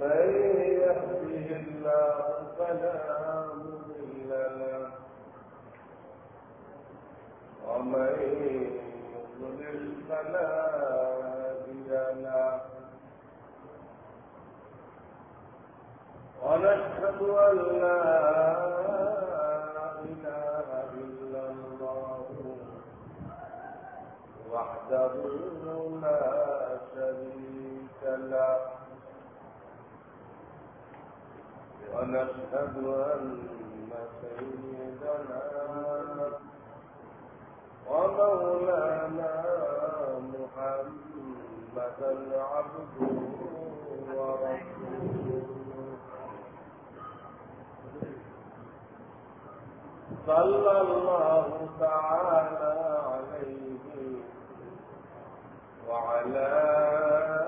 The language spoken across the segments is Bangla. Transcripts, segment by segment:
من يهده الله فلا مضل له. ومن يضلل فلا هادي له. ونشهد أن لا وحده لا شريك له. ونشهد أن سيدنا ومولانا محمدا عبده ورسوله. صلى الله تعالى عليه وعلى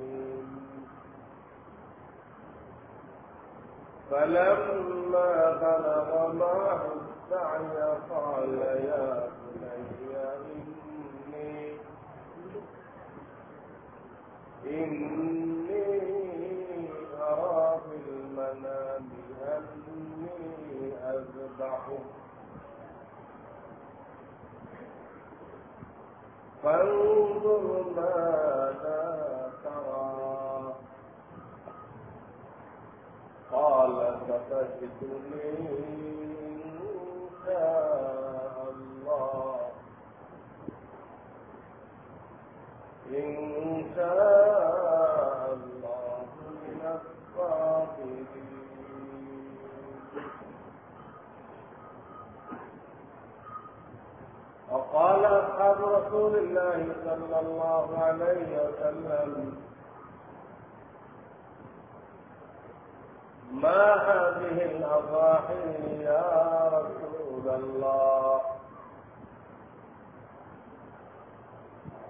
فلما بلغ معه السعي قال يا بني إني إني أرى في المنام أني أذبحك فانظر ماذا قال ستجدني إن شاء الله إن شاء الله من وقال أصحاب رسول الله صلى الله عليه وسلم ما هذه الأضاحي يا رسول الله؟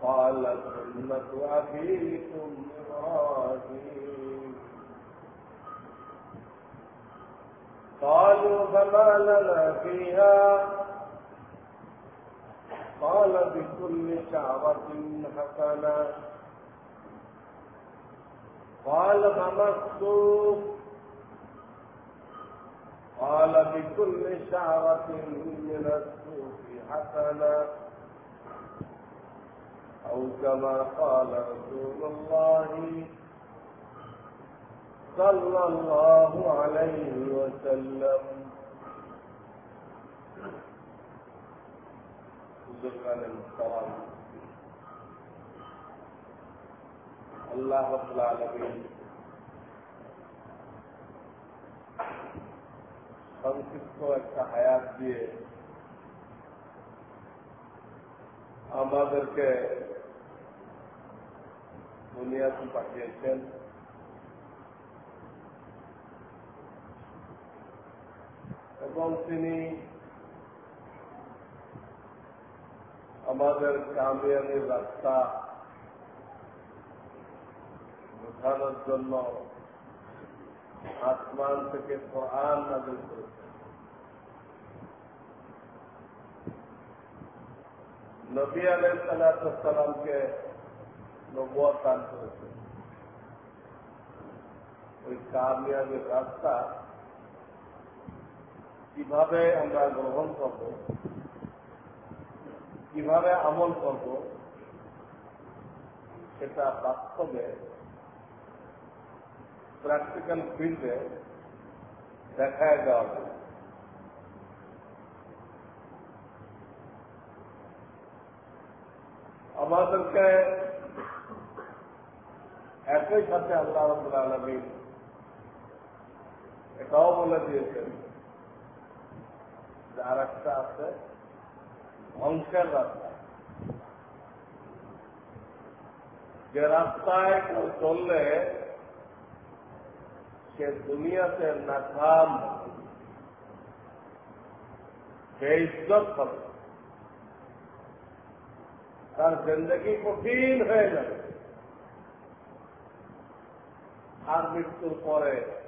قال سنة أبيكم إبراهيم. قالوا فما لنا فيها؟ قال بكل شعرة حسنة. قال فما قال بكل شعرة من الصوف حسنا أو كما قال رسول الله صلى الله عليه وسلم. بزرگان المحترم اللہ رب العالمين. সংক্ষিপ্ত একটা হায়াত দিয়ে আমাদেরকে দুনিয়াতে পাঠিয়েছেন। এবং তিনি আমাদের কামিয়ানির রাস্তা বোঝানোর জন্য আসমান থেকে কোরআন নাজিল করেছেন নবী আলাই সালাতামকে নবুয় দান করেছেন ওই কামিয়াবির রাস্তা কীভাবে আমরা গ্রহণ করব? কীভাবে আমল করব? সেটা বাস্তবে প্র্যাকটিক্যাল ফিল্ডে দেখায় দেওয়া যায় আমাদেরকে একই সাথে আল্লাহ রবুল আলমী এটাও বলে দিয়েছেন যে আর একটা আছে ধ্বংসের রাস্তা যে রাস্তায় কেউ চললে সে দুনিয়াতে নাকাম বেইজ্জত হবে তার জিন্দগি কঠিন হয়ে যাবে। আর মৃত্যুর পরে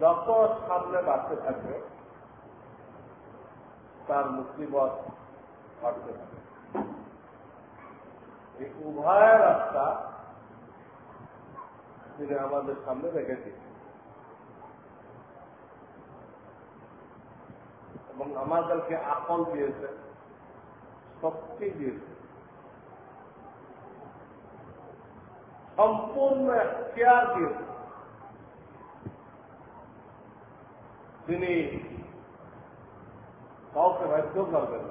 যত সামনে বাড়তে থাকবে, তার মুসিবত ঘটতে থাকে এই উভয় রাস্তা তিনি আমাদের সামনে রেখেছি এবং আমাদেরকে আকল দিয়েছে, শক্তি দিয়েছে। সম্পূর্ণ এখতিয়ার দিয়েছে। তিনি কাউকে বাধ্য করবেন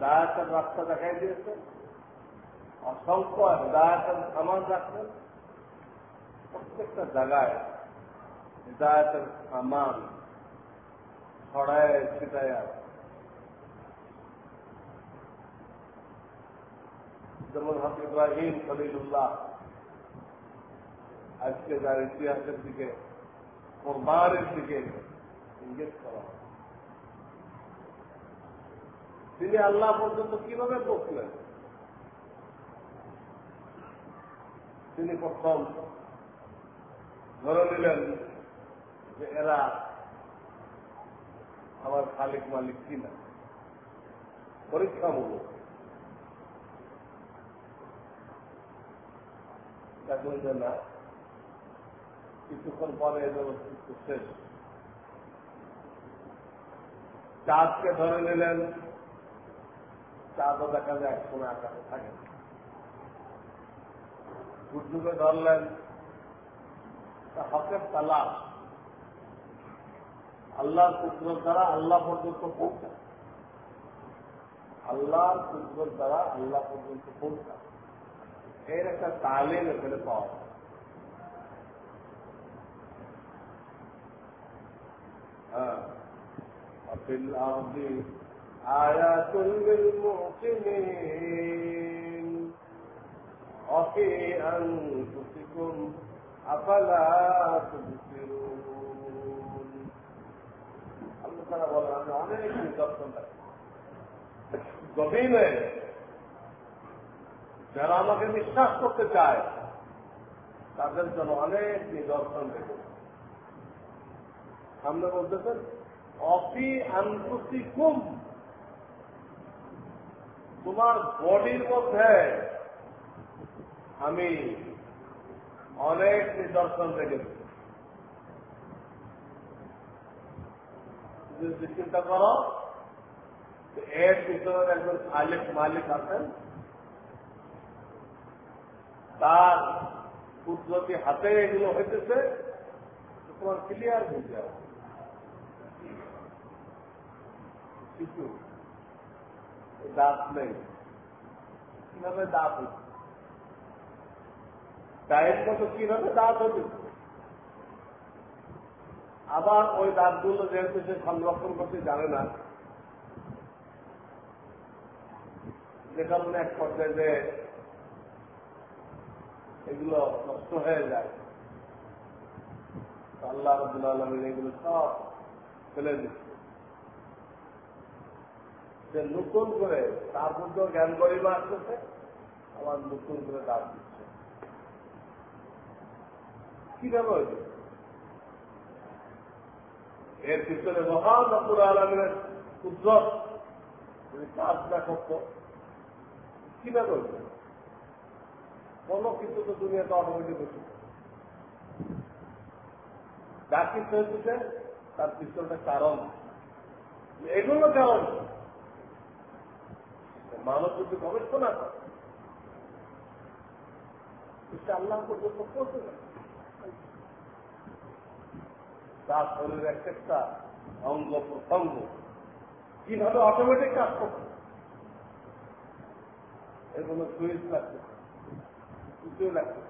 দায়াতের রাস্তা দেখাই দিয়েছেন অসংখ্য দায়াতের সামান রাখছেন। প্রত্যেকটা জায়গায় হৃদায়তের সামান ছড়ায় ছিটায় যেমন হাফিজ ইব্রাহিম খলিলুল্লাহ আজকে যার ইতিহাসের দিকে, কোরবানের দিকে ইঙ্গিত করা তিনি আল্লাহ পর্যন্ত কীভাবে পৌঁছলেন? তিনি প্রথম ধরে নিলেন যে এরা আমার খালিক মালিক কিনা? পরীক্ষামূলক। এখন যে না। কিছুক্ষণ পরে এদের অস্তিত্ব শেষ। চাঁদকে ধরে নিলেন, চাঁদও দেখা যায় একসময় আকাশে থাকে। সূর্যকে ধরলেন হকের তালাশ আল্লাহর কুদরত দ্বারা আল্লাহ পর্যন্ত পৌঁছা আল্লাহর কুদরত দ্বারা আল্লাহ পর্যন্ত পৌঁছা এর একটা তালিম এখানে পাওয়া যায় হ্যাঁ وفي الأرض آيات للموقنين وفي أنفسكم যারা আমাকে বিশ্বাস করতে চায় তাদের জন্য অনেক নিদর্শন রেখে সামনে বলতেছেন অপি আন্তর্তি কুম তোমার বডির মধ্যে আমি অনেক নিদর্শন রেখেছি যদি চিন্তা করো এর পিছনে একজন খালিক মালিক আছেন, তার কুদরতি হাতে এগুলো হইতেছে তোমার ক্লিয়ার হয়ে যাবে কিছু দাঁত নেই। কীভাবে দাঁত হচ্ছে টাইম মতো কীভাবে? দাঁত হচ্ছে আবার ওই দাঁতগুলো যেহেতু সে সংরক্ষণ করতে জানে না, যে কারণে এক পর্যায়ে যে এগুলো নষ্ট হয়ে যায়। আল্লাহ রবুল্লা এগুলো সব ফেলে দিচ্ছে। সে নতুন করে তার মধ্যেও জ্ঞান গরিমা আসতেছে, আবার নতুন করে দাঁত দিচ্ছে। কীভাবে হয়েছে? এর পিছনে মহান রব্বুল আলমিনের উদ্যোগ যদি কাজ না করতো কীভাবে হয়েছে? কোন কিছু তো দুনিয়াতে অটোমেটিক হচ্ছে যা কিছু হচ্ছে তার পিছনে কারণ। এগুলো কারণ মানব যদি করে সেটা আল্লাহ পর্যন্ত পৌঁছে না তার শরীরের একটা অঙ্গ প্রসঙ্গ কীভাবে অটোমেটিক কাজ করছে এর কোনো সুইচ লাগছে কিছুই লাগছে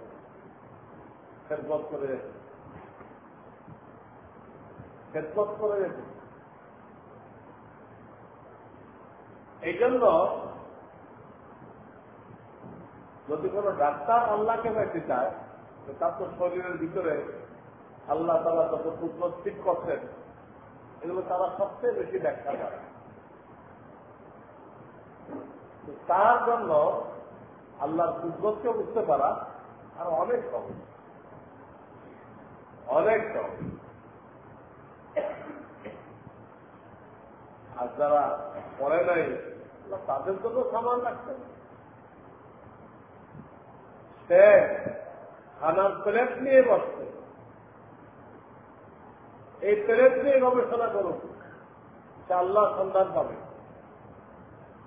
খেদমত করে যেতে খেদমত করে যেতে এই জন্য যদি কোনো ডাক্তার আল্লাহকে পেতে চায় তার তো শরীরের ভিতরে আল্লাহ তালা যত পুত্র ঠিক করছেন, এগুলো তারা সবচেয়ে বেশি ব্যাখ্যা করে। তার জন্য আল্লাহর কুদরতকে বুঝতে পারা আর অনেক সহজ অনেক সহজ আর যারা পড়ে নাই তাদের জন্য সামান রাখছে সে খানার প্লেট নিয়ে বসছে। এই প্লেট নিয়ে গবেষণা করুন। সে আল্লাহ সন্ধান পাবে।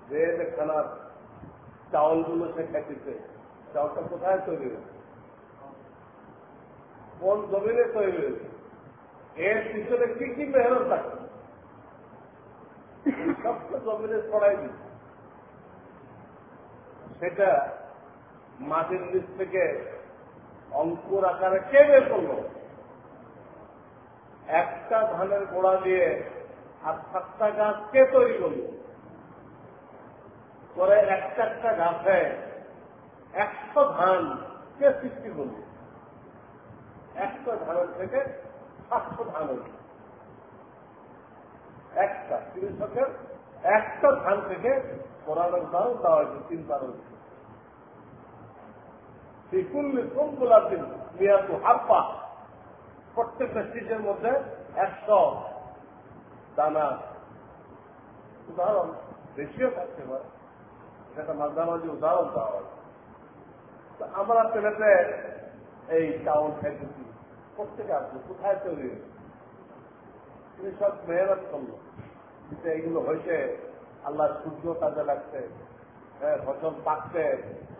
যে খানার চাউলগুলো সে খেতেছে, চাউলটা কোথায় তৈরি হয়েছে? কোন জমিনে তৈরি হয়েছে? এর পিছনে কি কি মেহনত থাকে সবটা জমিনে ছড়াই দিচ্ছে সেটা মাটির নিচ থেকে অঙ্কুর আকারে কে বের করল? একটা ধানের গোড়া দিয়ে আর সাতটা গাছ কে তৈরি করল? করে একটা একটা গাছে একশো ধান কে সৃষ্টি করল? একটা ধানের থেকে সাতশো ধান হল। একটা কৃষকের একটা ধান থেকে কোরআনের উদাহরণ দেওয়া হয়েছে চিন্তা রয়েছে কোনগুলা দিন মিয়াতু হাপ্পা প্রত্যেকটা সিটের মধ্যে একশো দানা উদাহরণ বেশিও থাকতে পারে সেটা মাঝামাঝি উদাহরণ দেওয়া হয়। আমরা ছেলেতে এই চাউল খাইতেছি। প্রত্যেকে আসলো কোথায় তৈরি তিনি সব মেহনত করল কিন্তু এইগুলো হয়েছে, আল্লাহ সূর্য কাজে লাগছে হ্যাঁ ফসল পাকছে,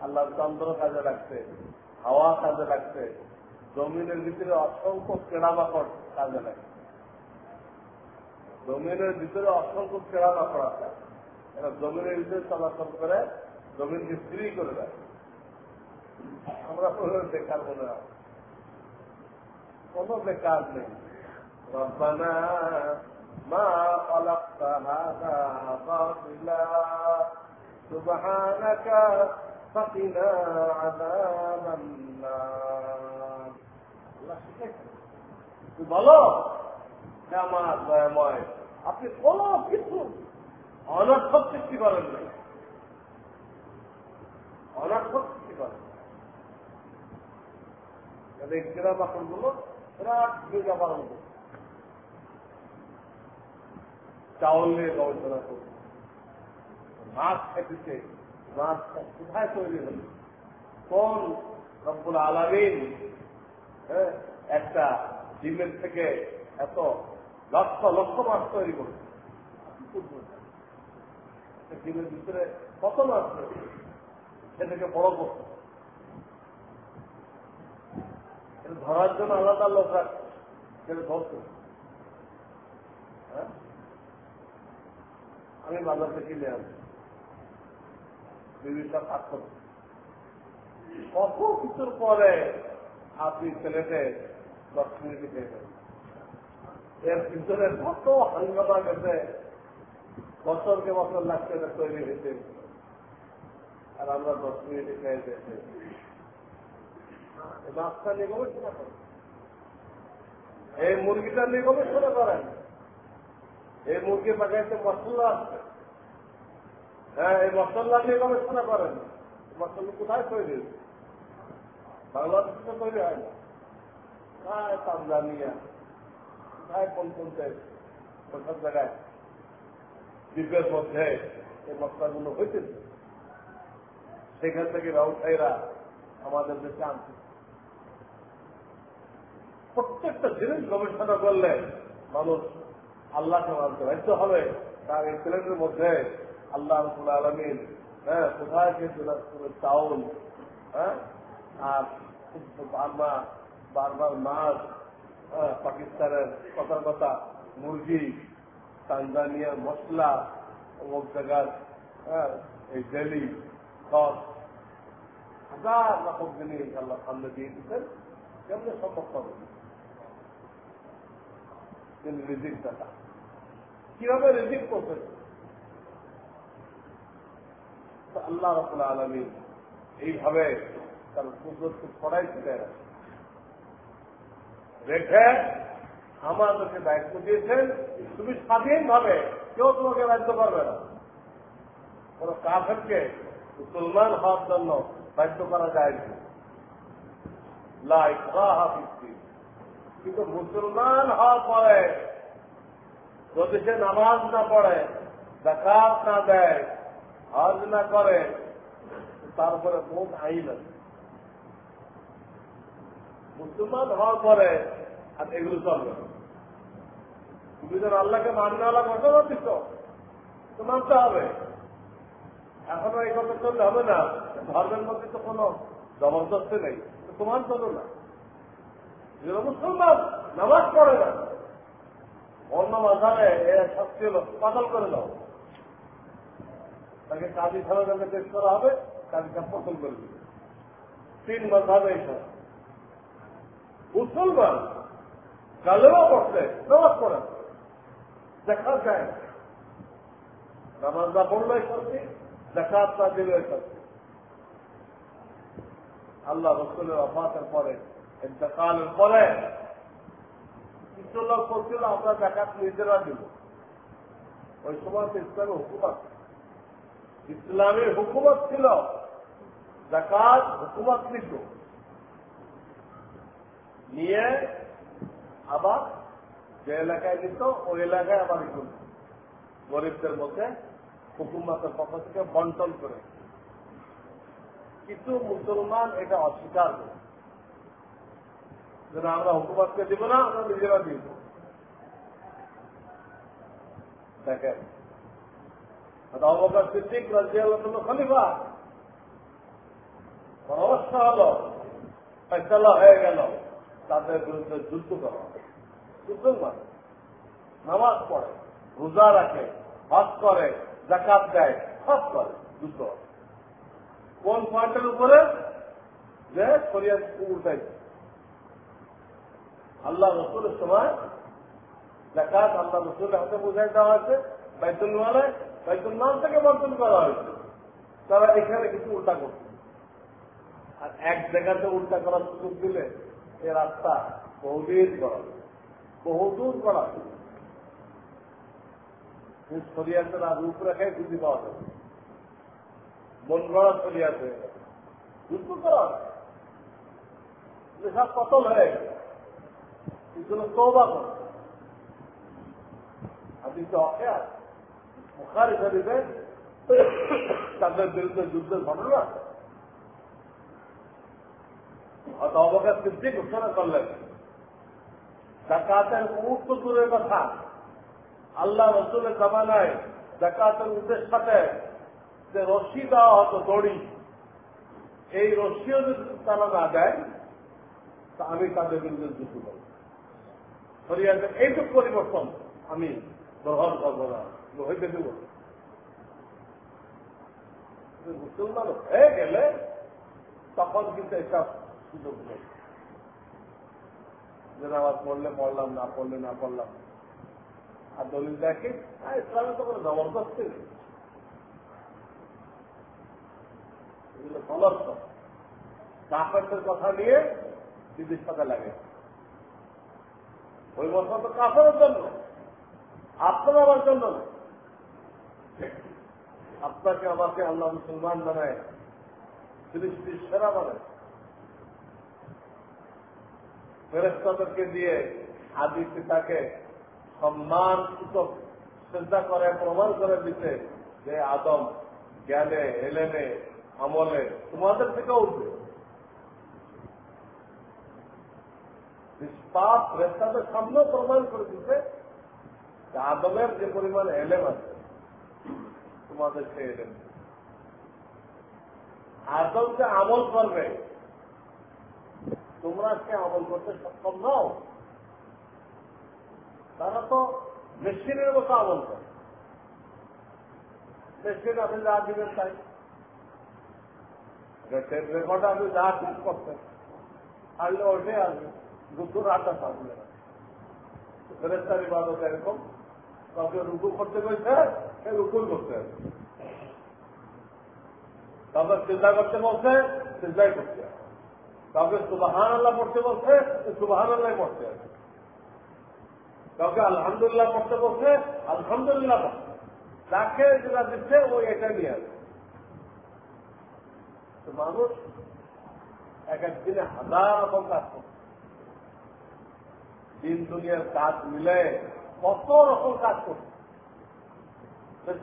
আল্লাহর চন্দ্র কাজে লাগছে হাওয়া কাজে লাগছে জমিনের ভিতরে অসংখ্য কেড়ামাকড় কাজে লাগছে জমিনের ভিতরে অসংখ্য কেড়ামাকড় আছে এরা জমিনের ভিতরে চলাচল করে জমিনকে ফ্রি করে দেয় আমরা কোনো বেকার মনে হয় কোনো বেকার নেই ربنا ما خلقت هذا باطلا سبحانك فقنا عذاب النار বলো আমার দয়াময়, আপনি কোন কিছু অনর্থক সৃষ্টি করেন না অনর্থক সৃষ্টি করেন গ্রাম বাসনগুলো বিরাট দুর্গা পালন করছে চাউল নিয়ে গবেষণা করছে মাছ খেতেছে মাছ কোথায় তৈরি হল? কোন রব্বুল আলামিন হ্যাঁ একটা ডিমের থেকে এত লক্ষ লক্ষ মাছ তৈরি করছে। ডিমের ভিতরে কত মাছ সেটাকে বড় করছে ধরার জন্য আলাদা লোক রাখছে সেটা হ্যাঁ? আমি বাজার থেকে কিনে আনছি বিভিন্ন কত কিছুর পরে আপনি ছেলেতে দশ মিনিটে পেয়ে যাবেন এর ভিতরে কত হাঙ্গামা গেছে, বছরকে বছর লাগছে তৈরি হয়েছে আর আমরা দশ মিনিটে খেয়ে যেতে মাছটা নিয়ে গবেষণা করেন। এই মুরগিটা নিয়ে গবেষণা করেন। এই মুরগি পাকাইতে মশলা আছে হ্যাঁ এই মশলা নিয়ে গবেষণা করেন। মশলা কোথায় তৈরি তৈরি হয় না। তানজানিয়া কোথায় কোন কোন দেশ জায়গায় দ্বীপের মধ্যে এই মশলাগুলো সেখান থেকে ব্যবসায়ীরা আমাদের দেশে আনছে। প্রত্যেকটা জিনিস গবেষণা করলে মানুষ আল্লাহকে মানতে বাধ্য হবে। তার এই প্লেনের মধ্যে আল্লাহ আলমিন হ্যাঁ কোথায় চাউল হ্যাঁ আর বারবার বারবার মাছ পাকিস্তানের কথার কথা মুরগি তানজানিয়ার মশলা, অমুক জায়গার এই ডেলি সস হাজার রকম জিনিস আল্লাহ সামনে দিয়ে দিচ্ছেন কেমন সম্ভব হবে? তিনি রিজিক দাতা। কীভাবে রিজিক করছেন তো আল্লাহ রকুল আলমী এইভাবে তার কুদরতকে ছড়াই ছিলেন রেখে। আমাদেরকে দায়িত্ব দিয়েছেন তুমি স্বাধীন ভাবে কেউ তোমাকে বাধ্য করবে না। কোন কাফেরকে মুসলমান হওয়ার জন্য বাধ্য করা যায় না। কিন্তু মুসলমান হওয়ার পরে যদি সে নামাজ না পড়ে দেখাত না দেয়, হজ না করে তারপরে বহুত আইন আছে। মুসলমান হওয়ার পরে আর এগুলো চলবে তুমি যেন আল্লাহকে মানলে আল্লাহ কথা তো মানতে হবে। এখনও এই কথা চললে হবে না। ধর্মের মধ্যে তো কোনো জবরদস্তি নেই। তোমার চলো না। মুসলমান নামাজ পড়ে না। অন্য মাথায় এর শাস্তি হলো পাতল করে দাও। তাকে কাজী ছাড়া তাকে পেশ করা হবে, কাজীটা পছন্দ করে দিবে। তিন মাথাবে এইসব মুসলমান কালেও পড়ছে, নামাজ পড়ে। দেখা যায় নামাজ না পড়লে শাস্তি দেখাত না দিলে শাস্তি আল্লাহ রসুলের অফাতের পরে, ইন্তকালের পরে কিছু লোক করছিল আমরা দেখাত নিজেরা দিব। ওই সময় তো ইসলামের হুকুমত। ইসলামের হুকুমত ছিল, জাকাত হুকুমত নিত নিয়ে আবার যে এলাকায় নিত ওই এলাকায় আবার নিত গরিবদের মধ্যে হুকুমতের পক্ষ থেকে বন্টন করে। কিছু মুসলমান এটা অস্বীকার করে। যেন আমরা হুকুমতকে দিব না, আমরা নিজেরা দিব। দেখেন অবকাশ সিদ্দিক রাজিয়াল খলিফা। অবস্থা হল ফেসলা হয়ে গেল। তাদের বিরুদ্ধে যুদ্ধ করা মুসলমান নামাজ পড়ে, রোজা রাখে, হজ করে জাকাত দেয় সব করে, যুদ্ধ কোন পয়েন্টের উপরে? যে শরিয়া উল্টাইছে আল্লাহ রসুলের সময় জাকাত আল্লাহ রসুলের হাতে বোঝাই দেওয়া হয়েছে বাইতুল মালে বাইতুল মাল থেকে বন্টন করা হয়েছে। তারা এখানে কিছু উল্টা করছে। আর এক জায়গাতে উল্টা করার সুযোগ দিলে এ রাস্তা বহুদিন করা বহুদূর করা শরিয়াতে না রূপরেখায় বুঝি পাওয়া যাবে মন গড়া শরিয়াতে যুদ্ধ করা সব কতল হয়ে কিন্তু তৌবা কর। আপনি তো অকে তাদের বিরুদ্ধে যুদ্ধের ঘটনা অবকাশ সিদ্ধি ঘোষণা করলেন। জাকাতের উঠ দূরের কথা। আল্লাহ রসুলের জামানায় জাকাতের উঠের সাথে যে রশি দেওয়া হতো দড়ি, এই রশিও যদি তারা না দেয়, তা আমি তাদের বিরুদ্ধে যুদ্ধ করব। শরিয়াদের এইটুক পরিবর্তন আমি গ্রহণ করব না হইতে দেব। মুসলমান হয়ে গেলে তখন কিন্তু এসব সুযোগ নেই। যে নামাজ পড়লে পড়লাম, না পড়লে না পড়লাম। আর দলিল দেখে, আর ইসলামে তো কোনো জবরদস্তি কাফেরদের কথা নিয়ে দিদির সাথে লাগে। ওই বছর তো কাফের জন্য আপনার আমার জন্য আপনাকে আমাকে আল্লাহ মুসলমান বানায় সৃষ্টির সেরা বানায়। ফেরেস্তাদেরকে দিয়ে আদি পিতাকে সম্মান সূচক চিন্তা করে, প্রমাণ করে দিতে যে আদম জ্ঞানে এলেনে আমলে তোমাদের থেকে উঠবে। নিষ্পাপ ফেরেস্তাদের সামনেও প্রমাণ করে দিতে যে আদমের যে পরিমাণ এলেম আছে, তোমাদের সে এলেম আদম যে আমল করবে তোমরা সে আমল করতে সক্ষম নও। তারা তো মেশিনের মতো আমল করে। মেশিন আপনি যা দিবেন তাই। রেকর্ডে আপনি যা ঠিক করতেন আসলে ওঠে আসবে দুপুর আটটা থাকবে না ফেরেস্তার ইবাদত এরকম। কাউকে রুকু করতে গেছে সে রুকুল করতে হবে কাউকে চিন্তা করতে বলছে চিন্তাই করতে হবে কাউকে সুবাহান আল্লাহ পড়তে বলছে সুবাহান আল্লাহ পড়তে হবে কাউকে আলহামদুলিল্লাহ পড়তে বলছে, আলহামদুলিল্লাহ পড়তে। যাকে যেটা দিচ্ছে ওই এটা নিয়ে আসবে তো মানুষ এক একদিনে হাজার রকম কাজ করছে দিন দুনিয়ার কাজ মিলে কত রকম কাজ করছে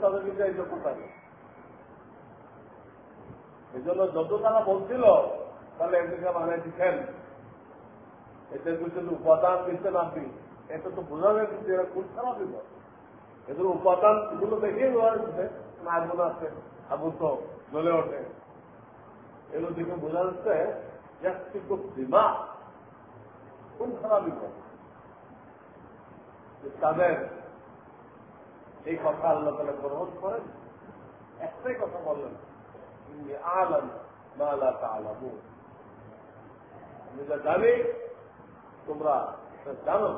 তাদের কিন্তু এই যোগ্যতা এই জন্য যত তারা বলছিল তাহলে এদিকে মানে দিচ্ছেন এতে কিছু উপাদান দিচ্ছেন আপনি এটা তো বোঝা যায় কিন্তু এরা খুব খারাপ দিব এদের উপাদানগুলো দেখেই বোঝা যাচ্ছে না আগুন আছে, আগুন তো জ্বলে ওঠে। এগুলো দেখে বোঝা যাচ্ছে যে খুব খারাপ বিপদ তাদের এই কথা আল্লাহ তালা গ্রহণ করেন। একটাই কথা বললেন আলম মালা আলামু আমি যা জানি, তোমরা জানো।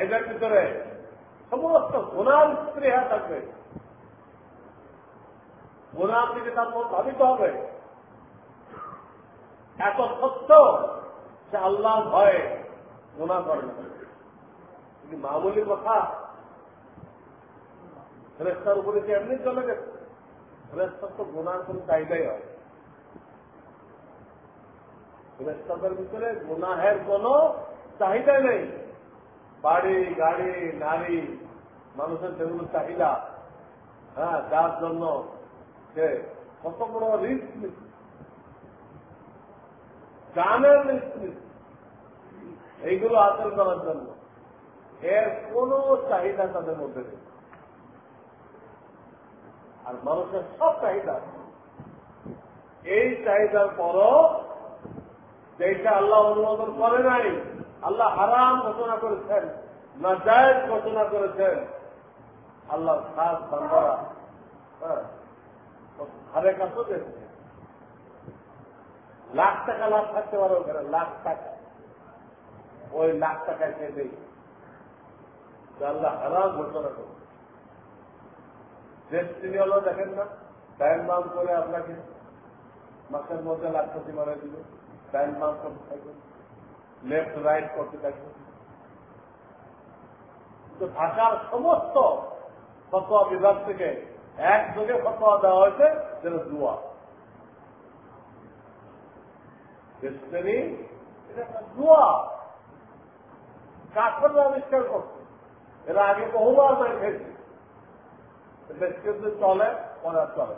এদের ভিতরে সমস্ত গুণার স্ত্রী হ্যাঁ থাকবে। গুণার দিকে তার ভাবিত হবে, এত সত্য সে আল্লাহ ভয়ে গুণা করে না। মামুলি কথা ফ্রেস্তার উপরে কি এমনি চলে গেছে? ফ্রেস্তার তো গুণার কোন চাহিদাই হয়। ফ্রেস্তাদের ভিতরে গুনাহের কোন চাহিদা নেই। বাড়ি, গাড়ি, নারী, মানুষের যেগুলো চাহিদা হ্যাঁ যার জন্য সে কত বড় রিস্ক নিচ্ছে। জানের রিস্ক নিচ্ছে। এইগুলো হাসিল করার জন্য এর কোন চাহিদা তাদের মধ্যে নেই। আর মানুষের সব চাহিদা এই চাহিদার পরও যেটা আল্লাহ অনুমোদন করে নাই, আল্লাহ হারাম ঘোষণা করেছেন না জায়জ ঘোষণা করেছেন। আল্লাহ খাস বান্দারা হ্যাঁ হারে কাছেও দেখছে। লাখ টাকা লাভ থাকতে পারে লাখ টাকা। ওই লাখ টাকায় সে নেই আল্লাহ হারাম ঘোষণা করবে ডেস্টিনি হলো দেখেন না, টাইম বাম করে আপনাকে মাসের মধ্যে লাখ কোটি মারা দিবে। টাইম বাম করতে থাকবে লেফট রাইট করতে থাকবে তো ঢাকার সমস্ত ফতোয়া বিভাগ থেকে একযোগে ফতোয়া দেওয়া হয়েছে, যেন দুয়া। একটা দুয়া। কাঠের আবিষ্কার করছে। এরা আগে বহুবার মাই খেয়েছে চলে, পরে চলে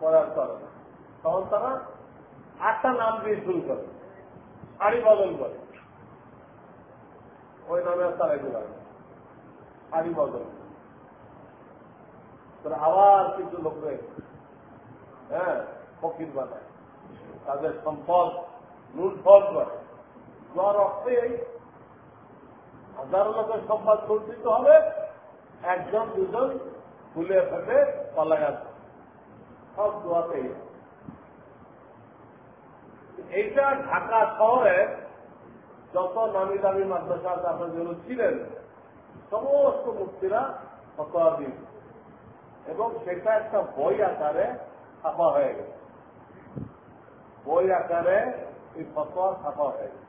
পরে চলে তখন তারা আটটা নাম দিয়ে শুরু করে। শাড়ি বদল করে। ওই নামে তারা এগুলো শাড়ি বদল। আবার কিছু লোকরে হ্যাঁ ফকির বানায়। তাদের সম্পদ লুটফল করে। যার অর্থে হাজারো লোকের সম্পদ লুণ্ঠিত হবে, একজন দুজন ফুলে ফেটে পালা গেছে সব দোয়াতেই এইটা ঢাকা শহরে যত নামি দামি মাদ্রাসা আপনার যেগুলো ছিলেন, সমস্ত মূর্তিরা ফতোয়া এবং সেটা একটা বই আকারে ছাপা হয়ে গেছে। বই আকারে এই ফতোয়া ছাপা হয়ে গেছে।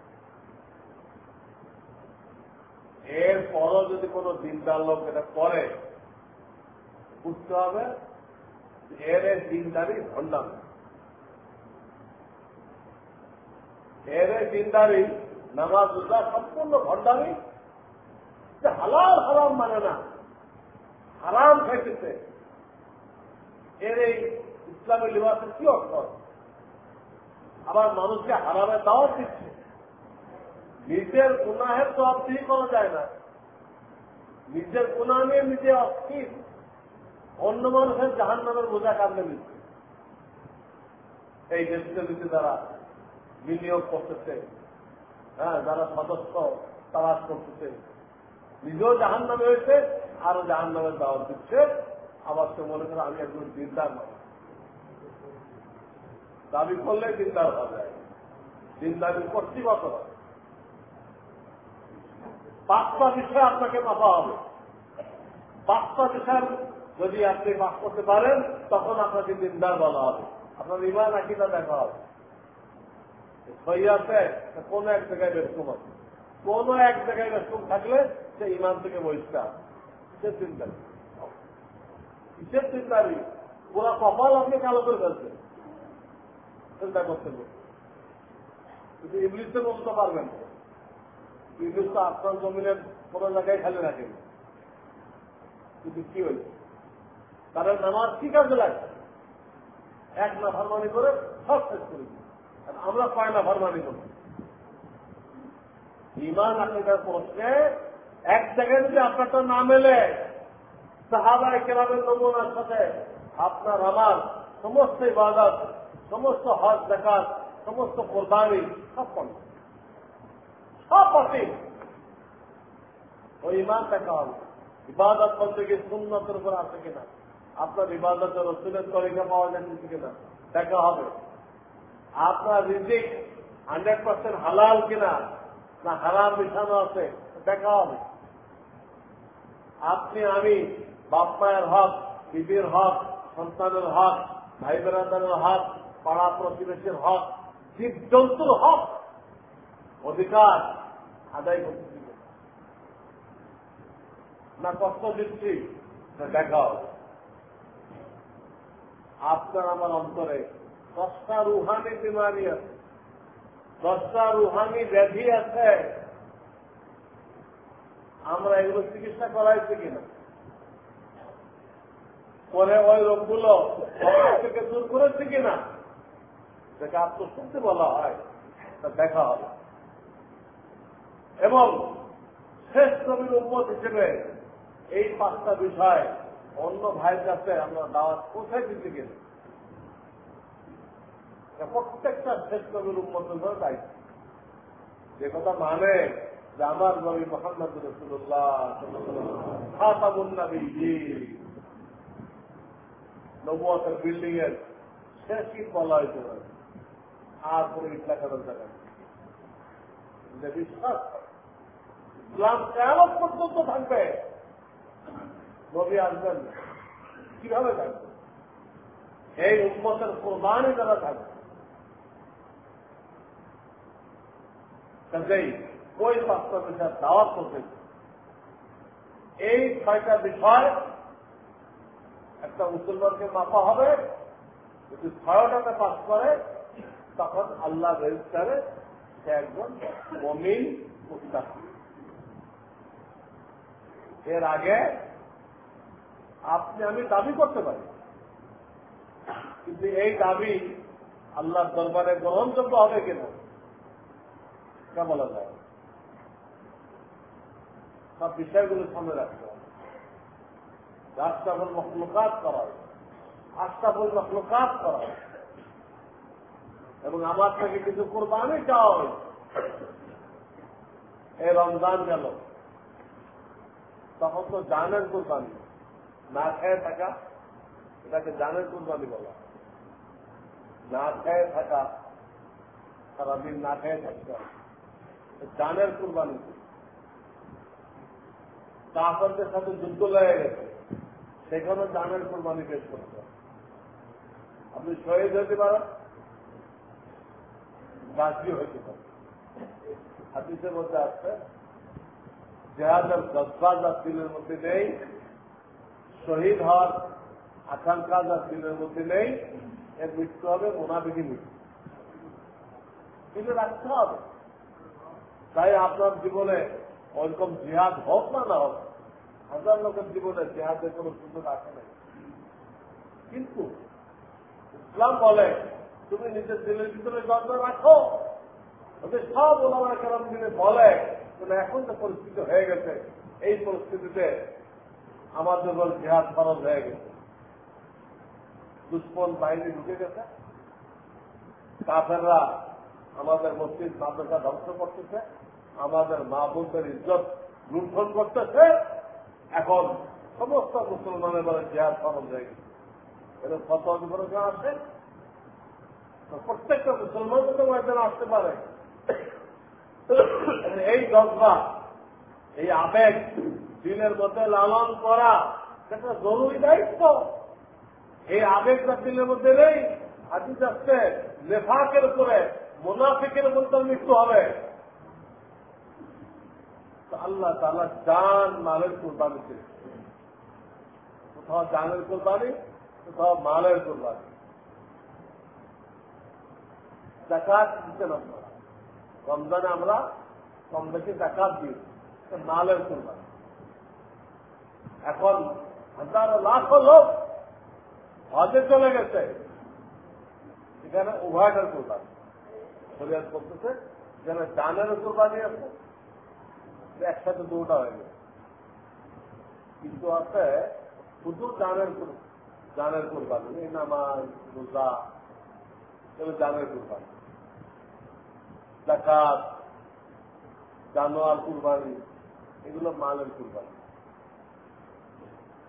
এরপরও যদি কোন দিনদার লোক এটা করে বুঝতে হবে এর দিনদারি ভণ্ডাম। এর দিনদারি, নামাজ উল্লাহ সম্পূর্ণ ভণ্ডামি। হালাল হারাম মানে না, হারাম খাইতেছে এর এই ইসলামী লিবাসের কি অর্থ? আবার মানুষকে হারামে দাওয়াত দিচ্ছে। নিজের গুনাহের তো অস্থির করা যায় না। নিজের গুণা নিয়ে নিজে অস্থির। অন্য মানুষের জাহান নামের বোঝা কাঁদলে নিচ্ছে এই দেশগুলিতে যারা বিনিয়োগ করতেছে। হ্যাঁ যারা সদস্য, তালাশ করতেছে। নিজেও জাহান নামে হয়েছে, আরও জাহান নামের দাওয়াত দিচ্ছে। আবার সে মনে করে, আমি একজন দিনদার মানুষ। দাবি করলে দিনদার হওয়া যায়। দিনদারি করছি কত? পাঁচটা বিষয় আপনাকে মাপা হবে। পাঁচটা বিষয় যদি আপনি পাস করতে পারেন, তখন আপনাকে দিনদার বলা হবে। আপনার ইমান আকিদা দেখা হবে। সইয়াতে কোন এক জায়গায় আছে কোন এক জায়গায় থাকলে সে ইমান থেকে বহিষ্কার। কিসের চিন্তারি কিসের চিন্তারি পুরা কপাল আপনি কালো করে চিন্তা করতে কিন্তু ইংলিশে বলতে পারবেন ইংলিশ তো আপনার জমিনের কোন জায়গায় খালি রাখেন কিন্তু কি হয়েছে তাদের নামাজ কি কাজে লাগে? এক না ফারমানি করে সব শেষ করে আমরা পায় না ফারমানি করি ইমান আপনাদের প্রশ্নে এক জায়গায় যদি আপনারটা না মেলে সাহাবায় কেরামের নমুনার সাথে আপনার আমার সমস্ত ইবাদত, সমস্ত হজ দেখাত সমস্ত কোরবানি সব পণ্য সব পথে ওই ইমান দেখা হবে। ইবাদত বলতে গিয়ে সুন্নতের উপর আছে কিনা? আপনার ইবাদতের রসুলের তরিকা পাওয়া যাচ্ছে কিনা? দেখা হবে। আপনার রিজিক হান্ড্রেড পার্সেন্ট হালাল কিনা, না হালাল মিশানো আছে দেখা হবে আপনি, আমি, বাপ মায়ের হক, বিবির হক, সন্তানের হক ভাই বেড়াদারের হক, পাড়া প্রতিবেশীর হক জীব জন্তুর হক, অধিকার আদায় করতে দিব। না কষ্ট দিচ্ছি দেখা হবে আপনার আমার অন্তরে দশটা রুহানি বিমারি আছে দশটা রুহানি ব্যাধি আছে। আমরা এগুলো চিকিৎসা করাইছি কিনা? পরে ওই রোগগুলো থেকে দূর করেছে কিনা? সেটা আত্মশুদ্ধি বলা হয়, তা দেখা হবে। এবং শেষ নবীর উন্মত হিসেবে এই পাঁচটা বিষয় অন্য ভাইয়ের কাছে আমরা দাওয়াত কোথায় দিতে গেলে প্রত্যেকটা শেষ নবীর উন্মতের দায়িত্ব। যে কথা মানে যে আমার নবী মোহাম্মদ রসুল্লাহ বিল্ডিং এর শেষ ইট বলা হয়েছে আর কোন ইট লেখানোর জায়গা যে বিশ্বাস ইসলাম কেমন পর্যন্ত থাকবে। নবী আসবেন কীভাবে থাকবে? এই উন্মতের কোরবানি যারা থাকবে। কাজেই ওই পাঁচটা বিষয় দাওয়াত করতে এই ছয়টা বিষয় একটা মুসলমানকে মাপা হবে, যদি ছয়টাতে পাস করে, তখন আল্লাহ রেজিস্টারে সে একজন মমিন এর আগে আপনি আমি দাবি করতে পারি। কিন্তু এই দাবি আল্লাহর দরবারে গ্রহণযোগ্য হবে কিনা? বলা যায়। সব বিষয়গুলো সামনে রাখতে হবে। আশরাফুল মখলুকাত করা আশরাফুল মখলুকাত করা এবং আমার থেকে কিছু কোরবানি চাওয়া হয়েছে এই রমজান গেল। তখন তো জানের কোরবানি। না খেয়ে থাকা, এটাকে জানের কোরবানি বলা না খেয়ে থাকা, সারাদিন না খেয়ে থাকতে জানের কোরবানি। কাপড়দের সাথে যুদ্ধ লেগে গেছে। সেখানে জানের কোরবানি পেশ করতে আপনি শহীদ হতে পারেন গাছই হইতে পারে হাতিসের মধ্যে আসছে জেহাদের জজ্বা যার দিলের মধ্যে নেই, শহীদ হওয়ার আকাঙ্ক্ষা যার দিলের মধ্যে নেই, এর মৃত্যু হবে মোনাফিকি মৃত্যু। কিন্তু রাখতে হবে। তাই আপনার জীবনে ওইরকম জিহাদ হোক না না হোক, হাজার লোকের জীবনে জেহাদের কোন সুযোগ আসে নাই। কিন্তু ইসলাম বলে, তুমি নিজের দিলের ভিতরে যত্ন রাখো। ওদের সব ওলামা কেরাম দিনে বলে এখন যে পরিস্থিতি হয়ে গেছে, এই পরিস্থিতিতে আমাদের বল জেহাদ ফরজ হয়ে গেছে। দুশ্মন বাহিনী ঢুকে গেছে। কাফেররা আমাদের মসজিদ মাদ্রাসা ধ্বংস করতেছে, আমাদের মা বোনদের ইজ্জত লুণ্ঠন করতেছে। এখন সমস্ত মুসলমানের বলে জেহাদ ফরম হয়ে গেছে। এরকম কত অধিকরণ আসে প্রত্যেকটা মুসলমান তো একজন আসতে পারে। এই জজবা এই আবেগ দিনের মধ্যে লালন করা, সেটা জরুরি দায়িত্ব। এই আবেগটা দিনের মধ্যে নেই। আজ আসছে লেফাকের উপরে মোনাফিকের মধ্যে মৃত্যু হবে। আল্লাহ তালা জান মালের কোরবানি কোথাও জানের কোরবানি, কোথাও মালের কোরবানি। জাকাত দিচ্ছেন আপনারা। রমজানে আমরা কম বেশি জাকাত দিই। মালের কোরবানি। এখন হাজার লাখো লোক হজে চলে গেছে। এখানে উভয়টার কোরবানি। শরিয়াত করতেছে যেখানে জানের কোরবানি আছে একসাথে দুটা হয়ে গেছে। কিন্তু আছে, শুধু জানের জানের কোরবানি এই নামাজ, রোজা, এগুলো জানের কোরবানি জাকাত জানোয়ার কুরবানি, এগুলো মালের কুরবানি।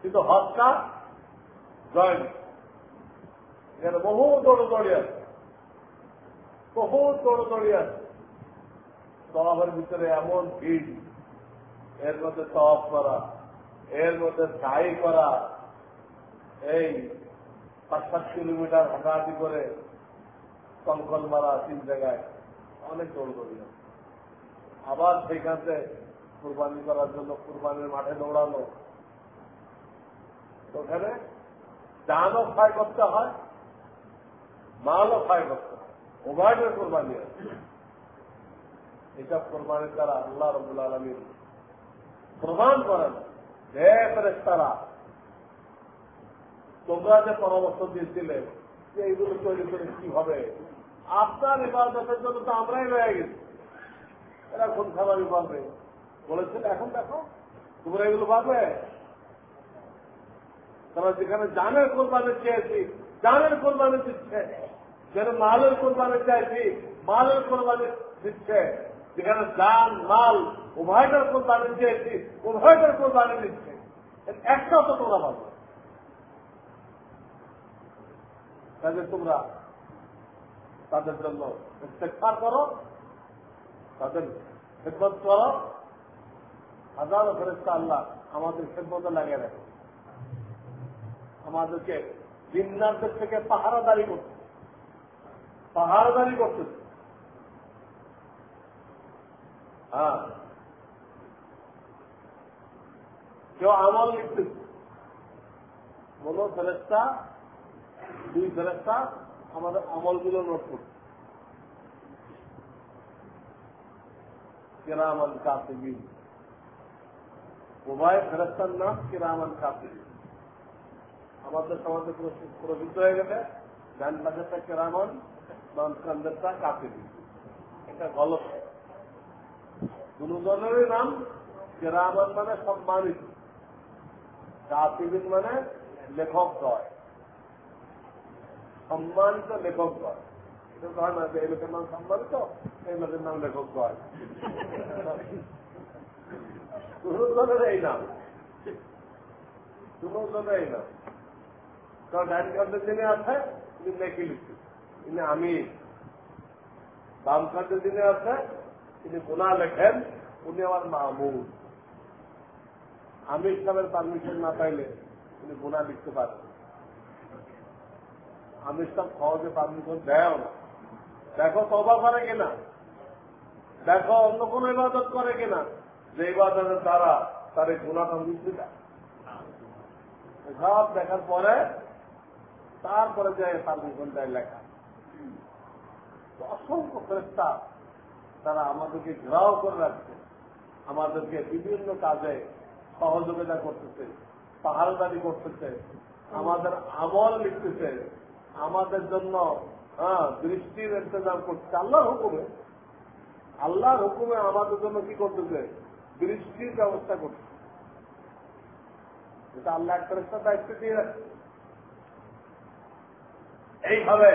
কিন্তু হজটা জয়েন্ট। এখানে বহু দৌড়দৌড়ি আছে। বহু দৌড়দৌড়ি আছে। তফের ভিতরে এমন ভিড়, এর মধ্যে তফ করা, এর মধ্যে সাই করা, এই পাঁচ সাত কিলোমিটার হাঁটাহাঁটি করে কঙ্কল মারা তিন জায়গায় অনেক দৌড়দৌড়ি আছে। আবার সেইখানে কুরবানি করার জন্য কুরবানির মাঠে দৌড়ানো। ওখানে জানও ক্ষয় করতে হয়, মালও ক্ষয় করতে উভয়ের কোরবানি। আছে এইসব কোরবানির দ্বারা আল্লাহ রবুল আলমী প্রমাণ করেন। তারা তোমরা যে পরামর্শ দিয়েছিলে যে এইগুলো তৈরি করে কি হবে, আপনার ইবাদতের জন্য তো আমরাই রয়ে গেছি। এরা কোন খাবারই পারবে বলেছিল এখন দেখো, তোমরা এগুলো পারবে তারা যেখানে জানের কোরবানি চেয়েছি, জানের কোরবানি দিচ্ছে। যেখানে মালের কোরবানি চাইছি মালের কোরবানি দিচ্ছে। যেখানে জান মাল উভয়টার কোরবানি চেয়েছি উভয়টার কোরবানি দিচ্ছে। একটা তো তোমরা পাবো। তাদের তোমরা তাদের জন্য ইস্তেফার করো, তাদের খেদমত করো। হাজারো ফেরেস্তা আল্লাহ আমাদের খেদমতে লাগিয়ে রাখে আমাদেরকে জিন্নারদের থেকে পাহারাদারি করতে পাহারাদারি করতেছে। হ্যাঁ। কেউ আমল লিখতেছে। বলো ফেরেস্তা দুই ফেরেস্তা আমাদের আমলগুলো নোট করছে কিরামান কাতিবিন উভয় ফেরস্তার নাম কিরামান কাতিবিন আমাদের সমাজে প্রসিদ্ধ হয়ে গেলে ডান পাশেরটা কিরামান বাম কান্দেরটা কাতিবিন এটা গলত। দুজনেরই নাম কিরামান মানে সম্মানিত। কাতিবিন মানে লেখক হয়। সম্মানিত লেখক হয়। এই লোকের নাম সম্মানিত, এই লোকের নাম লেখক দুজনের এই নাম। দুজনের এই নাম। কারণ ডাইন কার্ডের আছে তিনি তিনি আমি বাম কার্ডের দিনে আছে তিনি গুণা লেখেন, উনি আমার মাহমুদ আমির সাহেবের পারমিশন না পাইলে তিনি গুণা লিখতে পারেন। আমির সাহেব সহজে পারমিশন দেয় না। দেখো তবা করে কিনা? দেখো অন্য কোন ইবাদত করে কিনা? যে ইবাদতের দ্বারা তার এই গুণাটা মুক্তি দেয় সব দেখার পরে, তারপরে যে পারমিশন দেয় লেখা। অসংখ্য ফেরস্তা তারা আমাদেরকে ঘেরাও করে রাখছে, আমাদেরকে বিভিন্ন কাজে সহযোগিতা করতেছে পাহাড়দারি করতেছে, আমাদের আমল লিখতেছে, আমাদের জন্য হ্যাঁ বৃষ্টির ইন্তজাম করছে আল্লাহর হুকুমে আল্লাহর হুকুমে আমাদের জন্য কি করতেছে? বৃষ্টির ব্যবস্থা করছে এটা আল্লাহ একটা দায়িত্ব দিয়ে রাখছে। এইভাবে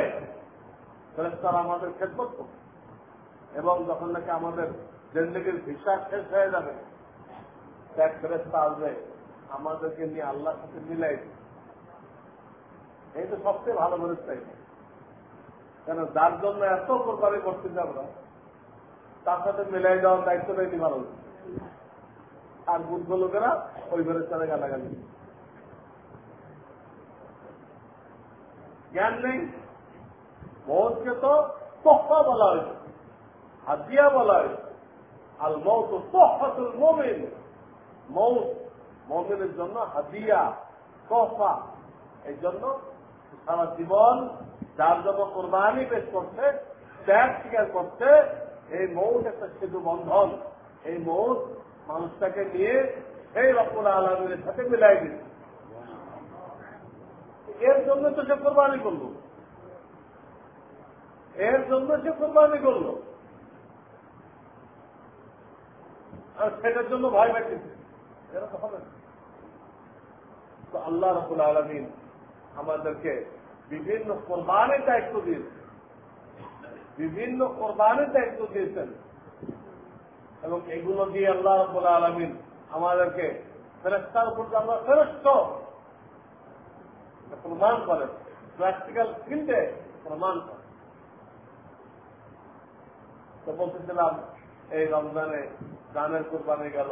ফেরেস্তারা আমাদের খেদমত করবে। এবং যখন নাকি আমাদের জিন্দগির ভিসা শেষ হয়ে যাবে, এক ফেরেস্তা আসবে, আমাদেরকে নিয়ে আল্লাহর সাথে মিলাই এই তো সবচেয়ে ভালো ফেরেস্তা কেন যার জন্য এত কোরবানি করতেছি আমরা তার সাথে মিলাই যাওয়ার দায়িত্ব নেই ভালো? আর বুদ্ধ লোকেরা ওই ফেরেস্তারে গালাগালি জ্ঞান নেই মৌতকে তো তোফা বলা হয়েছে। হাদিয়া বলা হয়েছে। আল মৌত তোফাতুল মোমিন। মৌত মোমিনের জন্য হাদিয়া তোফা এই জন্য সারা জীবন যার জন্য কোরবানি পেশ করছে, ত্যাগ স্বীকার করছে, এই মৌত একটা সেতু বন্ধন। এই মৌত মানুষটাকে নিয়ে সেই রকম আলমের সাথে মিলাই দিচ্ছে। এর জন্য তো সে কোরবানি করল। এর জন্য সে কোরবানি করল। আর সেটার জন্য পাইতেছে এরা তো আল্লাহ রকুল আলমিন আমাদেরকে বিভিন্ন কোরবানের দায়িত্ব দিয়েছে বিভিন্ন কোরবানের দায়িত্ব দিয়েছেন। এবং এগুলো দিয়ে আল্লাহ রকুল আলমিন আমাদেরকে ফেরস্তার উপর আমরা ফেরস্ত প্রমাণ করে প্র্যাকটিক্যাল ফিল্ডে প্রমাণ করে তো বলতেছিলাম, এই রমজানে দানের কোরবানি গেল।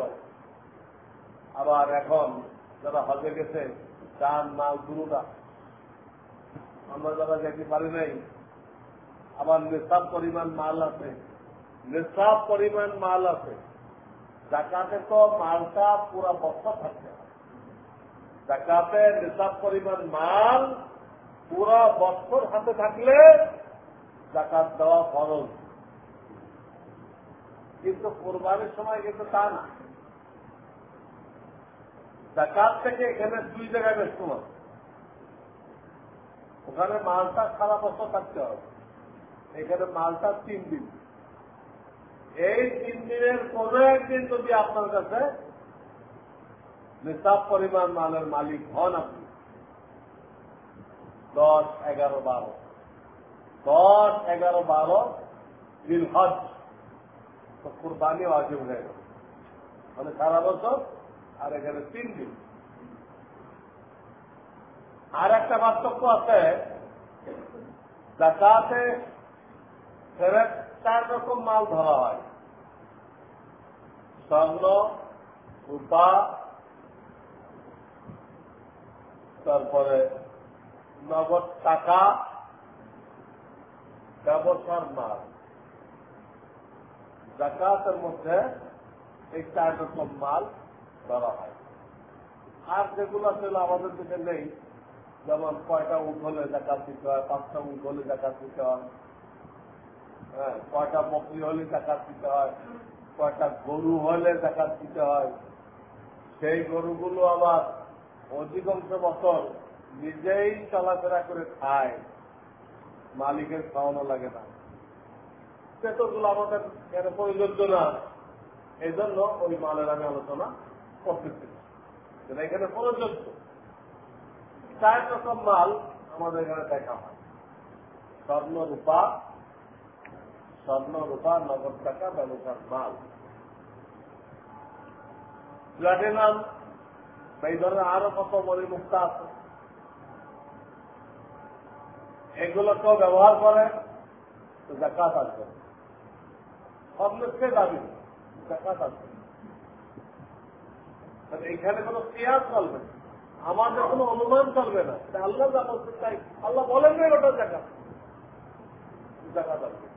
আবার এখন যারা হজে গেছে, দান মাল দুটা আমরা যারা যেতে পারি নাই, আবার নিঃসাব পরিমাণ মাল আছে। নিঃসাব পরিমাণ মাল আছে। জাকাতে তো মালটা পুরা বছর থাকতে জাকাতে নিঃসাব পরিমাণ মাল পুরা বছর হাতে থাকলে জাকাত দেওয়া ফরজ। কিন্তু কোরবানির সময় কিন্তু তা না। জাকাত থেকে এখানে দুই জায়গায় ব্যস্ত হবে ওখানে মালটা সারা বছর থাকতে হবে। এখানে মালটা তিন দিন। এই তিন দিনের কোন একদিন যদি আপনার কাছে নিসাব পরিমাণ মালের মালিক হন আপনি, দশ, এগারো, বারো, দশ, এগারো, বারো দিন হজ তো কোরবানি ওয়াজিব হয়ে গেল। মানে সারা বছর আর এখানে তিন দিন। আর একটা পার্থক্য আছে জাকাতে ফেরত চার রকম মাল ধরা হয়। স্বর্ণ, রূপা, তারপরে নগদ টাকা, ব্যবসার মাল। জাকাতের মধ্যে এই চার রকম মাল ধরা হয়। আর যেগুলো আসলে আমাদের দেশে নেই, যেমন কয়টা উঠ হলে জাকাত দিতে হয়, পাঁচটা উঠ হলে জাকাত দিতে হয় হ্যাঁ কয়টা বকরি হলে জাকাত দিতে হয়, কয়টা গরু হলে জাকাত দিতে হয়। সেই গরুগুলো আবার অধিকাংশ বছর নিজেই চলাফেরা করে খায়, মালিকের খাওয়ানো লাগে না। আমাদের এর প্রয়োজ্য না? এই জন্য ওই মালের আমি আলোচনা করতেছি। এখানে প্রযোজ্য। রকম মাল আমাদের এখানে দেখা হয়। স্বর্ণ রূপা স্বর্ণ রূপা নগদ টাকা ব্যবসার মাল। এই ধরনের আরও কত মরিমুক্তা আছে। এগুলো কেউ ব্যবহার করে জাকাত আসবে। সবকে দাবি। জাকাত আসবে এখানে কোন কেয়ার চলবে না। আমাদের কোন অনুমান চলবে না। আল্লাহ যা বলতে চাই আল্লাহ বলেন না ওটা জাকাত জাকাত আসবে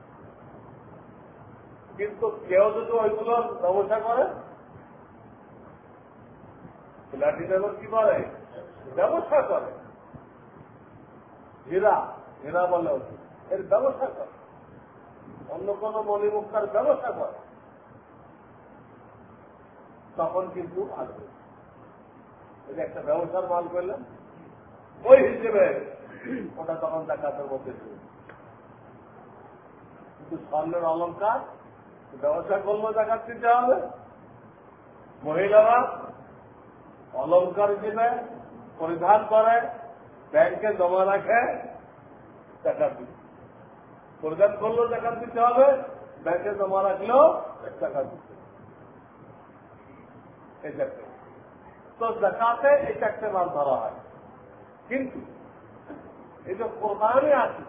কিন্তু কেউ যদি ওইগুলোর ব্যবসা করে প্লাটিনামের কি করে ব্যবসা করে। হীরা। হীরা বলে এর ব্যবসা করে। অন্য কোন মণিমুক্তার ব্যবসা করে। তখন কিন্তু আসবে। এটা একটা ব্যবসার মাল করলেন ওই হিসেবে ওটা তখন জাকাতের মধ্যে কিন্তু স্বর্ণের অলঙ্কার ব্যবসা করলেও জাকাত দিতে হবে। মহিলারা অলঙ্কার হিসেবে পরিধান করে, ব্যাংকে জমা রাখে টাকা দিচ্ছে পরিধান করলেও টাকা দিতে হবে। ব্যাংকে জমা রাখলেও টাকা দিতে চারটে তো জাকাতে এই চারটে মাল ধরা হয়। কিন্তু এই যে কোরবানি আছে,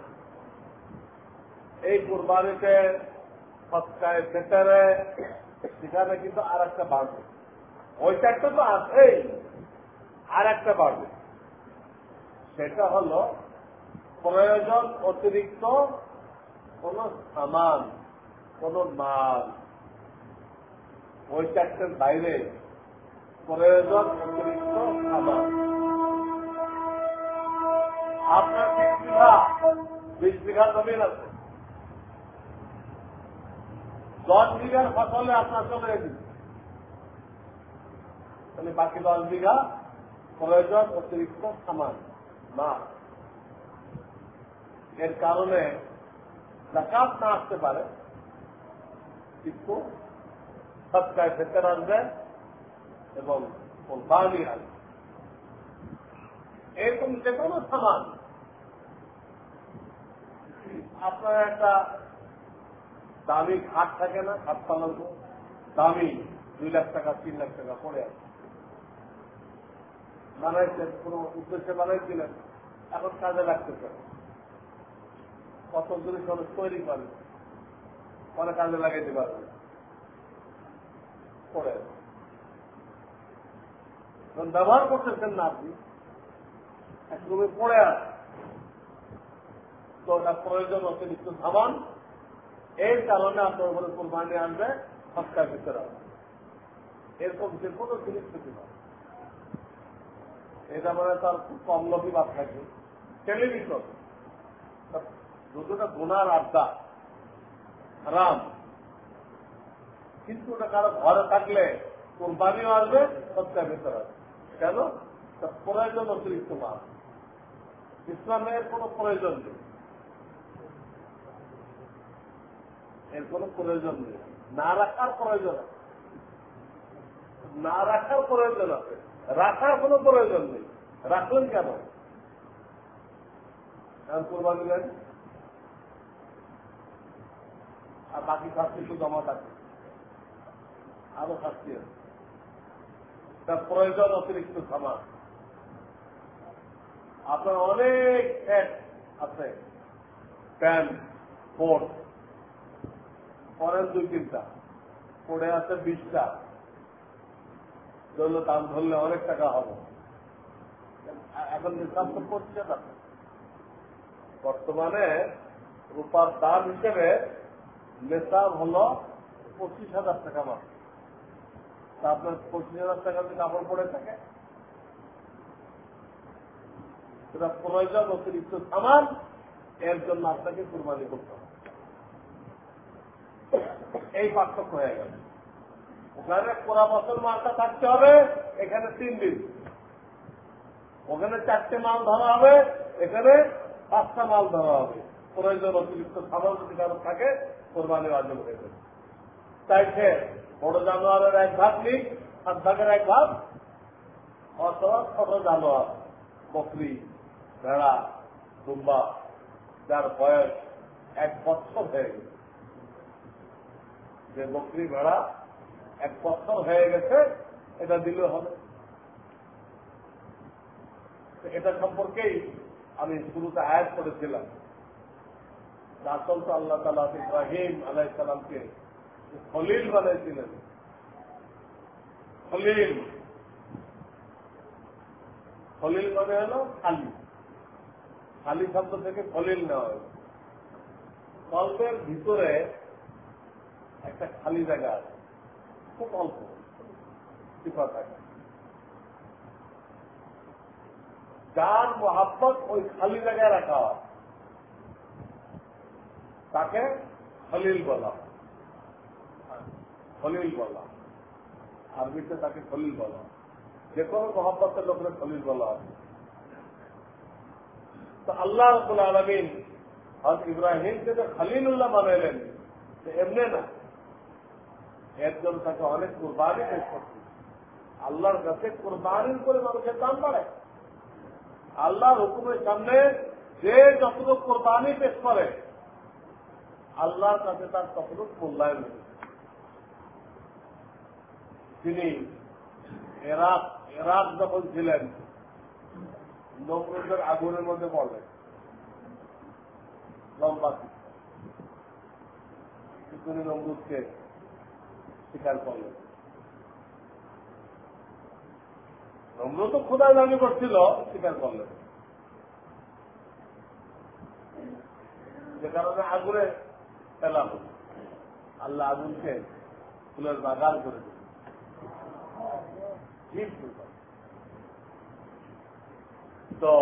এই কোরবানিতে সৎকায় ভেতরে সেখানে কিন্তু আর একটা বাড়বে। ওই চারটে তো আছেই আর একটা বাড়বে। সেটা হল প্রয়োজন অতিরিক্ত সামান, কোন মাল। ওই চারটের বাইরে। প্রয়োজন অতিরিক্ত সামান। আপনার বিশ বিঘা বিশ বিঘা জমিন আছে। দশ বিঘার ফসলে আপনার চলে দিচ্ছে তাহলে বাকি দশ বিঘা প্রয়োজন অতিরিক্ত সামান না এর কারণে জাকাত না আসতে পারে কিন্তু সৎকায় ভেতর আসবে এবং কোরবানি আসবে এরকম যে কোনো সামান আপনার একটা দামি খাট থাকে না খাট পালানো দামি দুই লাখ টাকা, তিন লাখ টাকা পড়ে আছে। বানাইছেন, কোন উদ্দেশ্যে বানাইছিলেন। এখন কাজে লাগতে কত জিনিস মানুষ তৈরি করে। অনেক কাজে লাগাইতে পারবে। পড়ে ব্যবহার করতেছেন না আপনি, এক রুমে পড়ে আছে তো ওটা প্রয়োজন অতিরিক্ত সামান এর কারণে আপনার উপরে কোরবানি আনবে সৎকার ভিতরে এরকম যে কোনো জিনিস পেতে পারে। এটা মানে তার খুব কম লোকই বাদ থাকবে টেলিভিশন। দুটোটা গোনার আড্ডা। রাম কিন্তু ওটা কারও ঘরে থাকলে কোরবানিও আসবে সৎকার ভিতরে আসবে কেন? প্রয়োজন অতিরিক্ত মাল। ইসলামের কোন প্রয়োজন নেই। এর কোন প্রয়োজন নেই। না রাখার প্রয়োজন আছে। না রাখার প্রয়োজন আছে। রাখার কোন প্রয়োজন নেই। রাখলেন কেন? কোরবানি দেন আর বাকি শাস্তি তো জমা থাকে আরও শাস্তি আছে। তার প্রয়োজন অতিরিক্ত সামান আপনার অনেক ফ্যাট আছে। প্যান্ট কোট পরের দুই তিনটা। পড়ে আছে বিশটা। ধরলে দাম ধরলে অনেক টাকা হবে। এখন হিসাব তো করছে না। বর্তমানে রূপার দাম হিসেবে নেশাব হল পঁচিশ হাজার টাকা মাস। তা আপনার পঁচিশ হাজার টাকা যদি কাপড় পড়ে থাকে, সেটা প্রয়োজন অতিরিক্ত সামান, এর জন্য আপনাকে কুরবানি করতে হবে। এই পার্থক্য হয়ে গেল। ওখানে পুরা বছর মালটা থাকতে হবে, এখানে তিন দিন। ওখানে চারটে মাল ধরা হবে, এখানে পাঁচটা মাল ধরা হবে। প্রয়োজন অতিরিক্ত সামান যদি কারও থাকে কোরবানি ওয়াজিব হয়ে যাবে তাই সে বড় জানোয়ারের এক ভাগ নিক সাত ভাগের এক ভাগ, অথবা ছোট জানোয়ার, বকরি, ভেড়া, দুম্বা, যার বয়স এক বছর হয়ে গেছে। যে বকরি, ভেড়া এক বছর হয়ে গেছে, এটা দিলে হবে। এটা সম্পর্কেই আমি শুরুতে আয়াত করেছিলাম। আসল তো আল্লাহ তালা ইব্রাহিম আলাহ সালামকে খলিল বানাইছিলেন। খলিল। খলিল মানে হল খালি। খালি শব্দ থেকে খলিল নেওয়া হয়েছে কল্পের ভিতরে একটা খালি জায়গা আছে। খুব অল্প। টিপা থাকে। যার মহাব্বত ওই খালি জায়গায় রাখা হয়। তাকে খলিল বলা খলিল বলা আরবিতে তাকে খলিল বলা যে কোনো মহাব্বতের লোকের খলিল বলা হয়। তো আল্লাহ রবুল আলমিন হজ ইব্রাহিমকে যে খালিলুল্লাহ বানাইলেন এমনি না। এর জন্য তাকে অনেক কোরবানি পেশ করছে। আল্লাহর কাছে কোরবানির করে মানুষের দাম বাড়ে আল্লাহর হুকুমের সামনে যে যতটুকু কোরবানি পেশ করে আল্লাহর কাছে তার ততটুকু মূল্যায়ন তিনি এরাক এরাক যখন ছিলেন, নমরুদের আগুনের মধ্যে পড়লেন। লম্বা তিনি নমরুদকে স্বীকার করলেন। নম্র তো খোদায় দাবি করছিল স্বীকার করলেন। যে কারণে আগুনে ফেলাম আল্লাহ আগুনকে ফুলের বাগান করে দিল তো।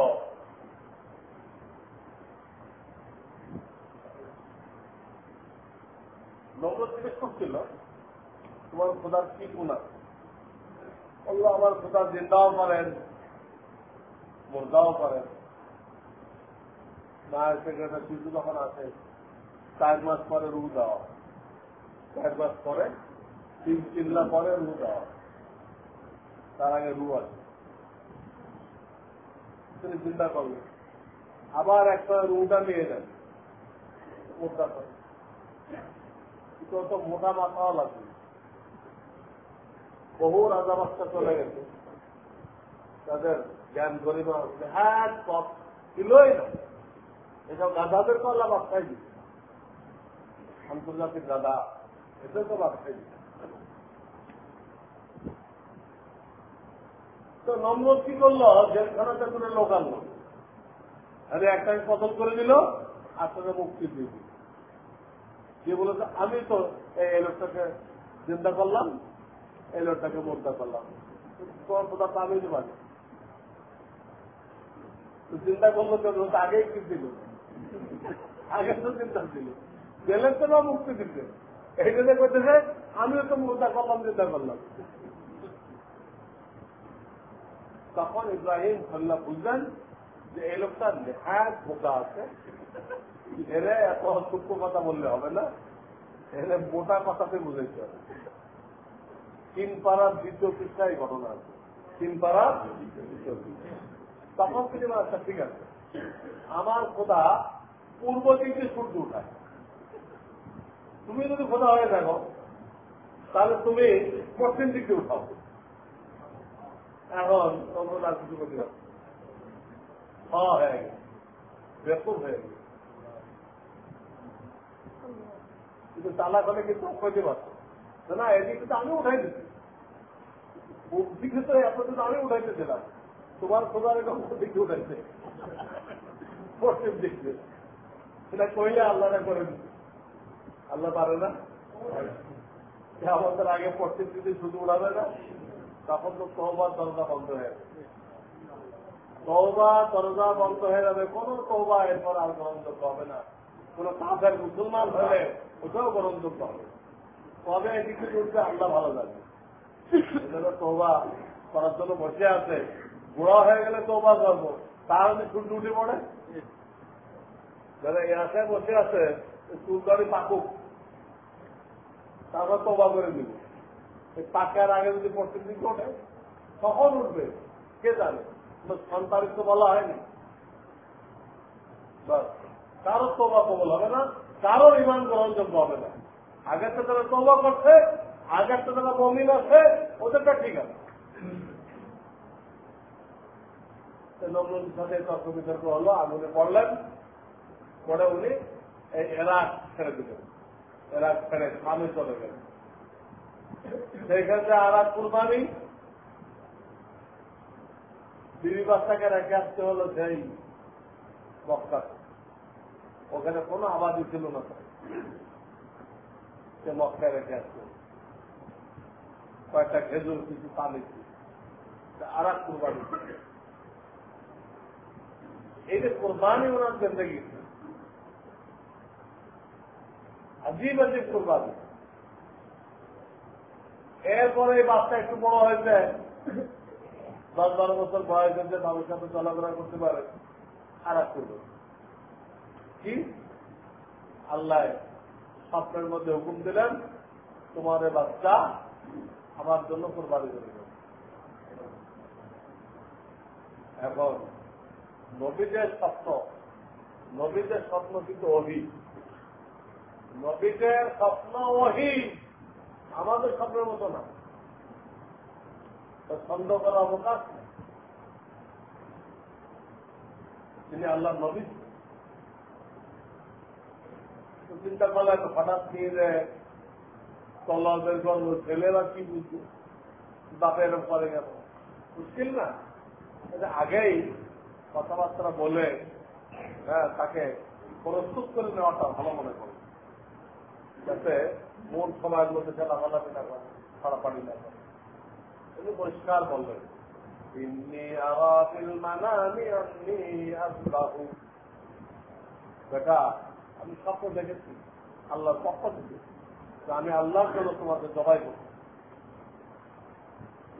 নম্র জিজ্ঞেস করছিল তোমার খোদার কি গুণ আছে আমার খোদা জিন্দাও করেন, মুর্দাও করেন। মায়ের সেক্রেটারি শিশু যখন আসে চার মাস পরে রু দেওয়া চার মাস পরে, তিন চিল্লা পরে রু দেওয়া তার আগে রু আছে তিনি চিন্তা করলেন, আবার একটা রুটা নিয়ে নেন। মোটা করে তো মোটা মাথাও লাগবে, বহু রাজা বাচ্চা চলে গেছে। তাদের জ্ঞান গরিমা হ্যাঁ সব ছিলই না। এসব গাধাদের তো বাচ্চাই দিচ্ছে আন্তর্জাতিক গাধা এদের তো বাচ্চাই তো নম্বর কি করল? জেলখানাতে করে লোক আনলো আরে একটাকে পতন করে দিল আসলে মুক্তি দিয়ে দিল। যে বলেছে, আমি তো এই লোকটাকে চিন্তা করলাম, এই লোকটাকে মোদ্দা করলাম। তোমার কোথা তো আমি পারি চিন্তা করল তো আগেই কি দিল আগে তো চিন্তা ছিল। জেলের তো না মুক্তি দিতে। এই জন্য করতেছে আমিও তো মোদ্দা করলাম চিন্তা করলাম। তখন ইব্রাহিম খল্লা বুঝলেন যে এই লোকটা নেহায় বোকা আছে। এরে এত সূক্ষ্ম কথা বললে হবে না। এখানে মোটা কথাতে বুঝাইতে হবে। তিন পাড়ার দ্বিতীয় পৃষ্ঠায় ঘটনা আছে। তিন পাড়ার তখন তিনি আচ্ছা ঠিক আছে। আমার খোদা পূর্ব দিকে সূর্য উঠায়। তুমি যদি খোদা হয়ে থাকো, তাহলে তুমি পশ্চিম দিকে উঠাও এখন কিছু করতে হ্যাঁ গেছে। বেকুব হয়ে গেছে। কিন্তু তালা করে কিন্তু অক্ষয়তে পারতো না এদিকে তো আমি উঠাই দিচ্ছি। দিকে তো এতদিন আমি উঠাইতেছিলাম তোমার খোদার এরকম দিকে উঠাইছে। পশ্চিম দিকে সেটা কইলে আল্লাহরা করে দিচ্ছে আল্লাহ পারে না? আমাদের আগে দিকে শুধু উড়াবে না? তখন তো তহবার দরজা বন্ধ হয়ে যাবে। তহবা দরজা বন্ধ হয়ে যাবে, কোন তহবা এরপর আর গ্রহণযোগ্য হবে না। কোন কাফের মুসলমান হলে ওটাও গ্রহণযোগ্য হবে তবে এদিকে উঠবে আল্লাহ ভালো লাগবে তহবা করার জন্য বসে আছে। বুড়া হয়ে গেলে তহবা করব। যদি ছুট উঠে পড়ে? যারা এলাকায় বসে আছে, চুল চুলদারি পাকুক। তারপর তবা করে দিব পাকার আগে যদি দিকে ওঠে, তখন উঠবে। কে জানে? সন্তানিত তো বলা হয়নি। কারোর তোবা কবল হবে না, কারোর ইমান গ্রহণযোগ্য হবে না। আগের তো তারা তোবা করছে আগের তো তারা মমিন আছে, ওদেরটা ঠিক আছে। নবীর সাথে তর্ক বিতর্ক হলো, আগুনে পড়লেন। পরে উনি এরাক ছেড়ে দিলেন। ছেড়ে স্বামী চলে এক কুরবানি, বিবি বাচ্চাকে রেখে আসতে হলো সেই ওখানে কোনো আবাদি ছিল না সে মক্কায় রেখে আসতে কয়েকটা খেজুর, কিছু পানি আর এক কুরবানি। এই যে কোরবানি ওনার জিন্দগি আজীব আজীব কোরবানি এরপরে এই বাচ্চা একটু বড় হয়েছে। দশ বারো বছর বয়স হয়েছে বাবুর সাথে চলাফেরা করতে পারে। আর এক করবে কি? আল্লাহ স্বপ্নের মধ্যে হুকুম দিলেন, তোমার বাচ্চা আমার জন্য কোরবানি করে এখন নবীদের স্বপ্ন নবীদের স্বপ্ন কিন্তু অহি নবীদের স্বপ্ন অহি আমাদের স্বপ্নের মতো না। ছন্দ করার অবকাশ তিনি আল্লাহ নবী। চিন্তা করলেন হঠাৎ নিয়ে তল্লাদের গল্প ছেলেরা কি বুঝবে? বাপে এরকম করে গেল মুশকিল না? এটা আগেই কথাবার্তা বলে হ্যাঁ তাকে প্রস্তুত করে নেওয়াটা ভালো মনে করে। যাতে মূল সময়ের মধ্যে যারা ভালাপি না করে ফাড়াফাড়ি না করে। তিনি পরিষ্কার বললেন। বেটা, আমি স্বপ্ন দেখেছি, আল্লাহর পক্ষ থেকে আমি আল্লাহর জন্য তোমাকে জবাই করব।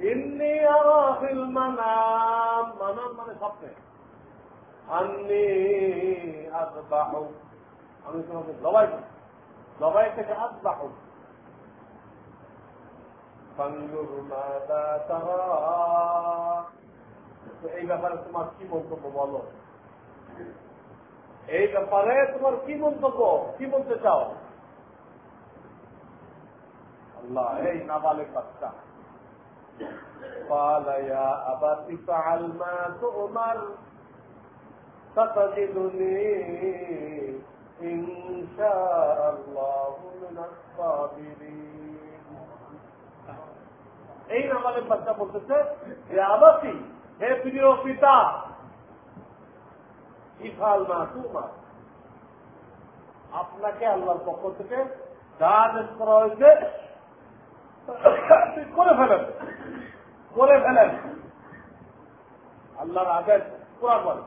ইন্নি আরাফিল মানাম মানাম মানে স্বপ্নে। আন্নি আসবাহু আমি তোমাকে জবাই করব। জবাই থেকে আসবাহু ফাঙ্গুর মাদা তারা এই ব্যাপারে তোমার কি মন্তব্য বলো এই ব্যাপারে তোমার কি মন্তব্য কি বলতে চাও আল্লাহ এই নাবালেক বাচ্চা قال يا أبت افعل ما تؤمر ستجدني إن شاء الله من الصابرين এই নাবালেক বাচ্চা বলতেছে হে আবাসি হে প্রিয় পিতা ইফাল মা তুমার আপনাকে আল্লাহর পক্ষ থেকে যা আদেশ করা হয়েছে করে ফেলেন করে ফেলেন আল্লাহর আদেশ পুরা করেন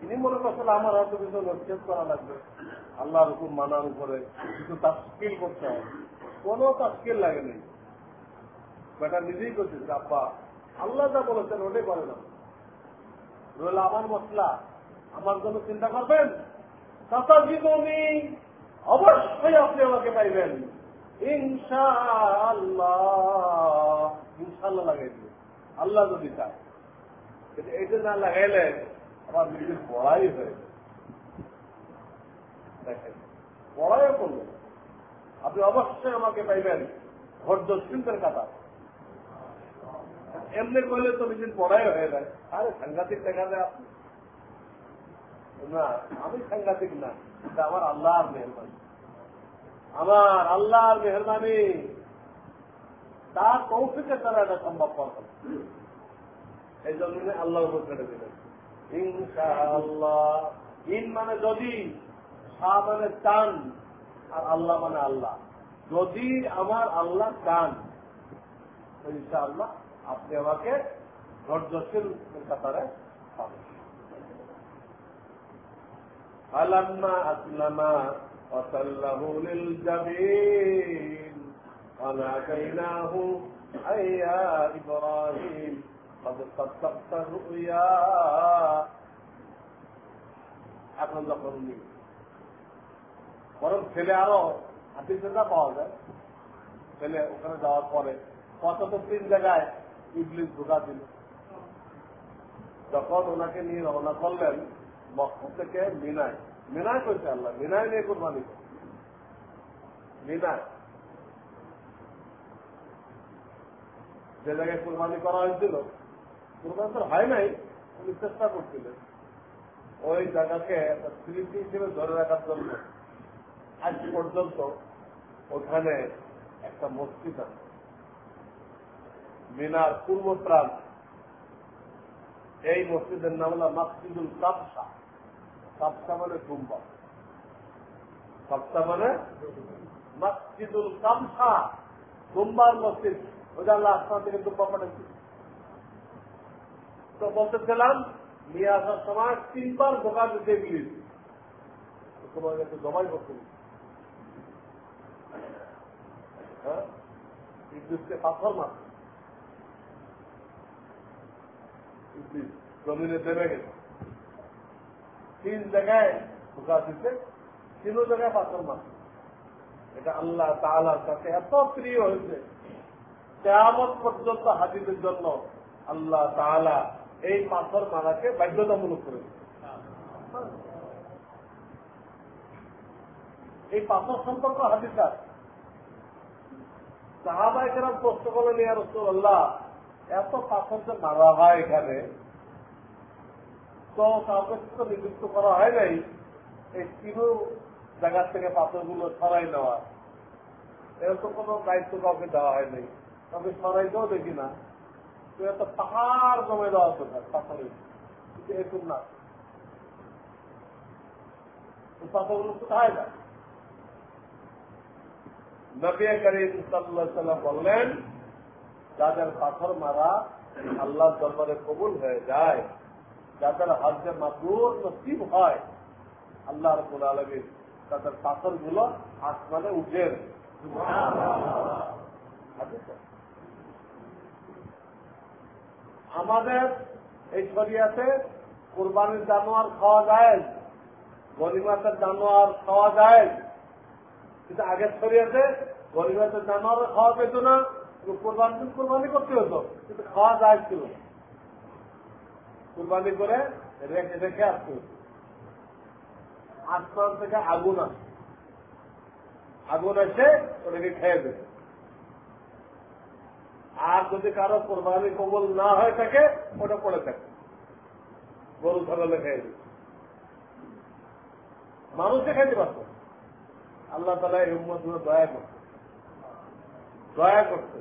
তিনি মনে করছেন আমার হয়তো কিছু নচ্ছেদ করা লাগবে। আল্লাহর হুকুম মানার উপরে কিছু তাস্কিল করতে হবে। কোন তাস্কিল লাগেনি বেটা নিজেই করছিস আব্বা, আল্লাহ যা বলেছেন ওটাই করে না। রইল আমার মশলা। আমার জন্য চিন্তা করবেন? তাতা জীবনী অবশ্যই আপনি আমাকে পাইবেন। ইনশাআল্লাহ। ইনশাল্লাহ লাগাই দিবে আল্লাহ যদি চায়। এটা না লাগাইলে আমার নিজের পড়াই হয়ে দেখেন পড়াইও করল। আপনি অবশ্যই আমাকে পাইবেন ধৈর্য চিন্তার কথা। এমনি করলে তো নিজের পড়াই হয়ে যায়। আরে সাংঘাতিক দেখা যায় আপনি। না, আমি সাংঘাতিক না। এটা আমার আল্লাহর মেহরবানি। আমার আল্লাহর মেহরবানি। তার কৌশিকের দ্বারা এটা সম্ভব করবে এই জন্য আল্লাহ উপর ছেড়ে দিলেন। ইনশাআল্লাহ ইন মানে যদি শাহ মানে চান আর আল্লাহ মানে আল্লাহ যদি আমার আল্লাহ চান ইনশাআল্লাহ আপনি আমাকে ধৈর্যশীল কাতারে পাবেন فلما أسلم وسله للجبين وناديناه أي يا إبراهيم قد صدقت الرؤيا এখন যখন উনি বরং ছেলে আরও হাতিতে না পাওয়া যায়, ছেলে ওখানে যাওয়ার পরে তো তিন জায়গায় ইবলিশ ঢোকা দিল। যখন ওনাকে নিয়ে রওনা করলেন, মক্কা থেকে মিনায়। মিনায় করেছে আল্লাহ, মিনায় নিয়ে কোরবানি মিনায়। যে জায়গায় কোরবানি করা হয়েছিল কোরবানি তো হয় নাই, উনি চেষ্টা করছিলেন। ওই জায়গাকে স্মৃতি হিসেবে ধরে রাখার জন্য। আজ পর্যন্ত ওখানে একটা মসজিদ আছে। মিনার পূর্ব প্রান্ত। এই মসজিদের নাম হলো মাসজিদুল কাপসা কাপসা মানে গুম্বা। কাপসা মানে মসজিদুল কাপসা গুম্বার মসজিদ। ওটা আল্লাহ আসমান থেকে দুম্বা পাঠাচ্ছি। তো বলতেছিলাম নিয়ে আসার সময় তিনবার বোকা দিতে গিয়েছি তোমার কাছে জমাই করতে হ্যাঁ? পাথর জমিনে দেবে তিন জায়গায় ঢোকা দিতে তিন জায়গায় পাথর এটা আল্লাহ তালার কাছে এত প্রিয় হয়েছে। কেয়ামত পর্যন্ত হাজিদের জন্য আল্লাহ তালা এই পাথর মারাকে বাধ্যতামূলক করে এই পাথর সম্পর্ক হাদিসার সাহাবাই কেরাম প্রশ্ন করে নিয়ে রসুল্লাহ এত পাথর যে মারা হয় এখানে, তো কাউকে তো নিযুক্ত করা হয় নাই? এই তিন জায়গার থেকে পাথরগুলো সরাই নেওয়া। এরকম কোন দায়িত্ব কাউকে দেওয়া হয় নাই। কাউকে সরাইতেও দেখি না। এত পাহাড় জমে দেওয়া দরকার পাথরের এরকম না। পাথরগুলো কোথায় নবী করিম সাল্লাহ বললেন যাদের পাথর মারা আল্লাহ দরবারে কবুল হয়ে যায় যাদের হজ্জে মাবরুর নসিব হয়, আল্লাহ রবুল আলমীর তাদের পাথরগুলো আসমানে উঠে। আমাদের এই শরিয়াতে কোরবানির জানোয়ার খাওয়া যায় গরিমাতের জানোয়ার খাওয়া যায় কিন্তু আগের শরিয়াতে গরিমাতের জানোয়ার খাওয়া পেত না কোরবানি কোরবানি করতে হতো, কিন্তু খাওয়া যায় ছিল। কোরবানি করে রেখে রেখে আসতে হতো। থেকে আগুন আসে। আগুন এসে ওটাকে খেয়ে দেবে। আর যদি কারও কোরবানি কবল না হয়ে থাকে, ওটা পড়ে থাকে। গরু ধরলে খেয়ে দেবে মানুষে খাইতে পারত। আল্লাহ তালা এই উম্মত দয়া করতে দয়া করতে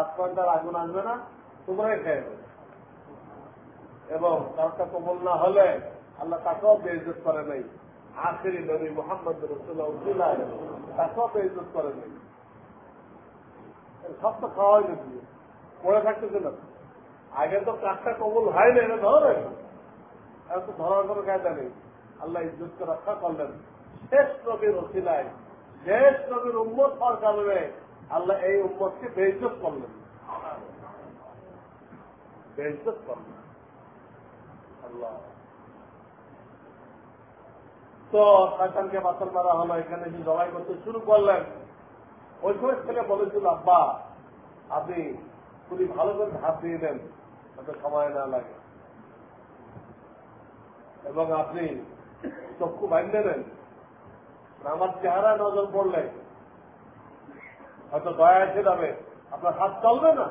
আসমানটার আগুন আসবে না, তোমরাই খেয়ে দেবে এবং তারটা কবল না হলে আল্লাহ তাকেও বেজত করে নাই। আখেরি নবী মোহাম্মদ রসুল্লাহ তাকেও বেজত করে নাই। সব তো খাওয়াই নাকি পড়ে থাকতেছে না আগে তো কাজটা কবল হয় না, এটা ধরে এখন। তো ধরার কোনো কায়দা নেই। আল্লাহ ইজ্জতকে রক্ষা করলেন। শেষ নবীর ওসিলায়, শেষ নবীর উম্মত হওয়ার কারণে আল্লাহ এই উম্মতকে বেজত করলেন। বেজত করলেন। আল্লাহ। তো শয়তানকে পাথর মারা হলো, এখানে জবাই করতে শুরু করলেন ওই সময় ছেলে বলেছিল, আব্বা, আপনি খুবই ভালো করে ধাপ দিয়ে দেন যাতে সময় না লাগে। এবং আপনি চক্ষু বাঁধতে দেন। আমার চেহারা নজর পড়লে হয়তো দয়া এসে যাবে, আপনার হাত চলবে না।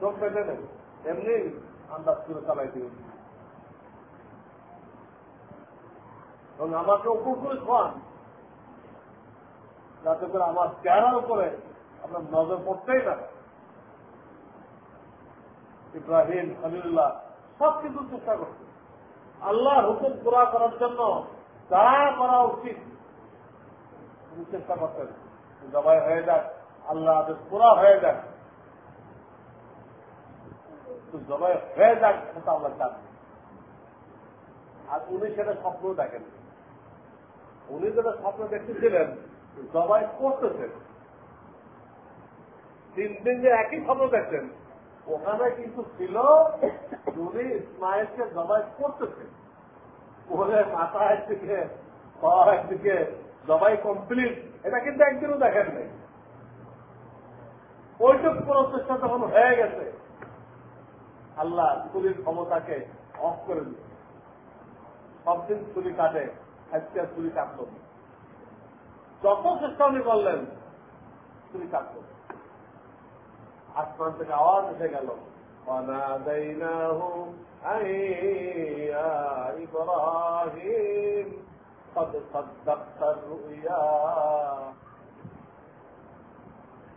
চোখ পেতে নেন এমনি আন্দাজ করে চালাই দিবেন এবং আমাকে উপর করে খান যাতে করে আমার চেহারার উপরে আপনার নজর পড়তেই না ইব্রাহিম খলিল্লাহ সব কিছু চেষ্টা করছে। আল্লাহ হুকুম পুরা করার জন্য যা করা উচিত, তিনি চেষ্টা করতেন জবাই হয়ে যাক আল্লাহ আদেশ পুরা হয়ে যাক। জবাই হয়ে যাক সেটা আমরা চান আর উনি সেটা স্বপ্ন দেখেন। উনি যেটা স্বপ্ন দেখতেছিলেন জবাই করতেছেন তিন দিন যে একই স্বপ্ন দেখছেন। ওখানে কিন্তু ছিল উনি ইসমাইলকে জবাই করতেছেন। ওরে মাথা একদিকে একদিকে জবাই কমপ্লিট এটা কিন্তু একদিনও দেখেন নাই। ওইটুক প্রচেষ্টা যখন হয়ে গেছে, আল্লাহ চুরির ক্ষমতাকে অফ করে দিচ্ছে সবদিন চুরি কাটে, আজকে চুরি কাটল যত চেষ্টা উনি করলেন তিনি কাজ করলেন আসমান থেকে আওয়াজ উঠে গেল।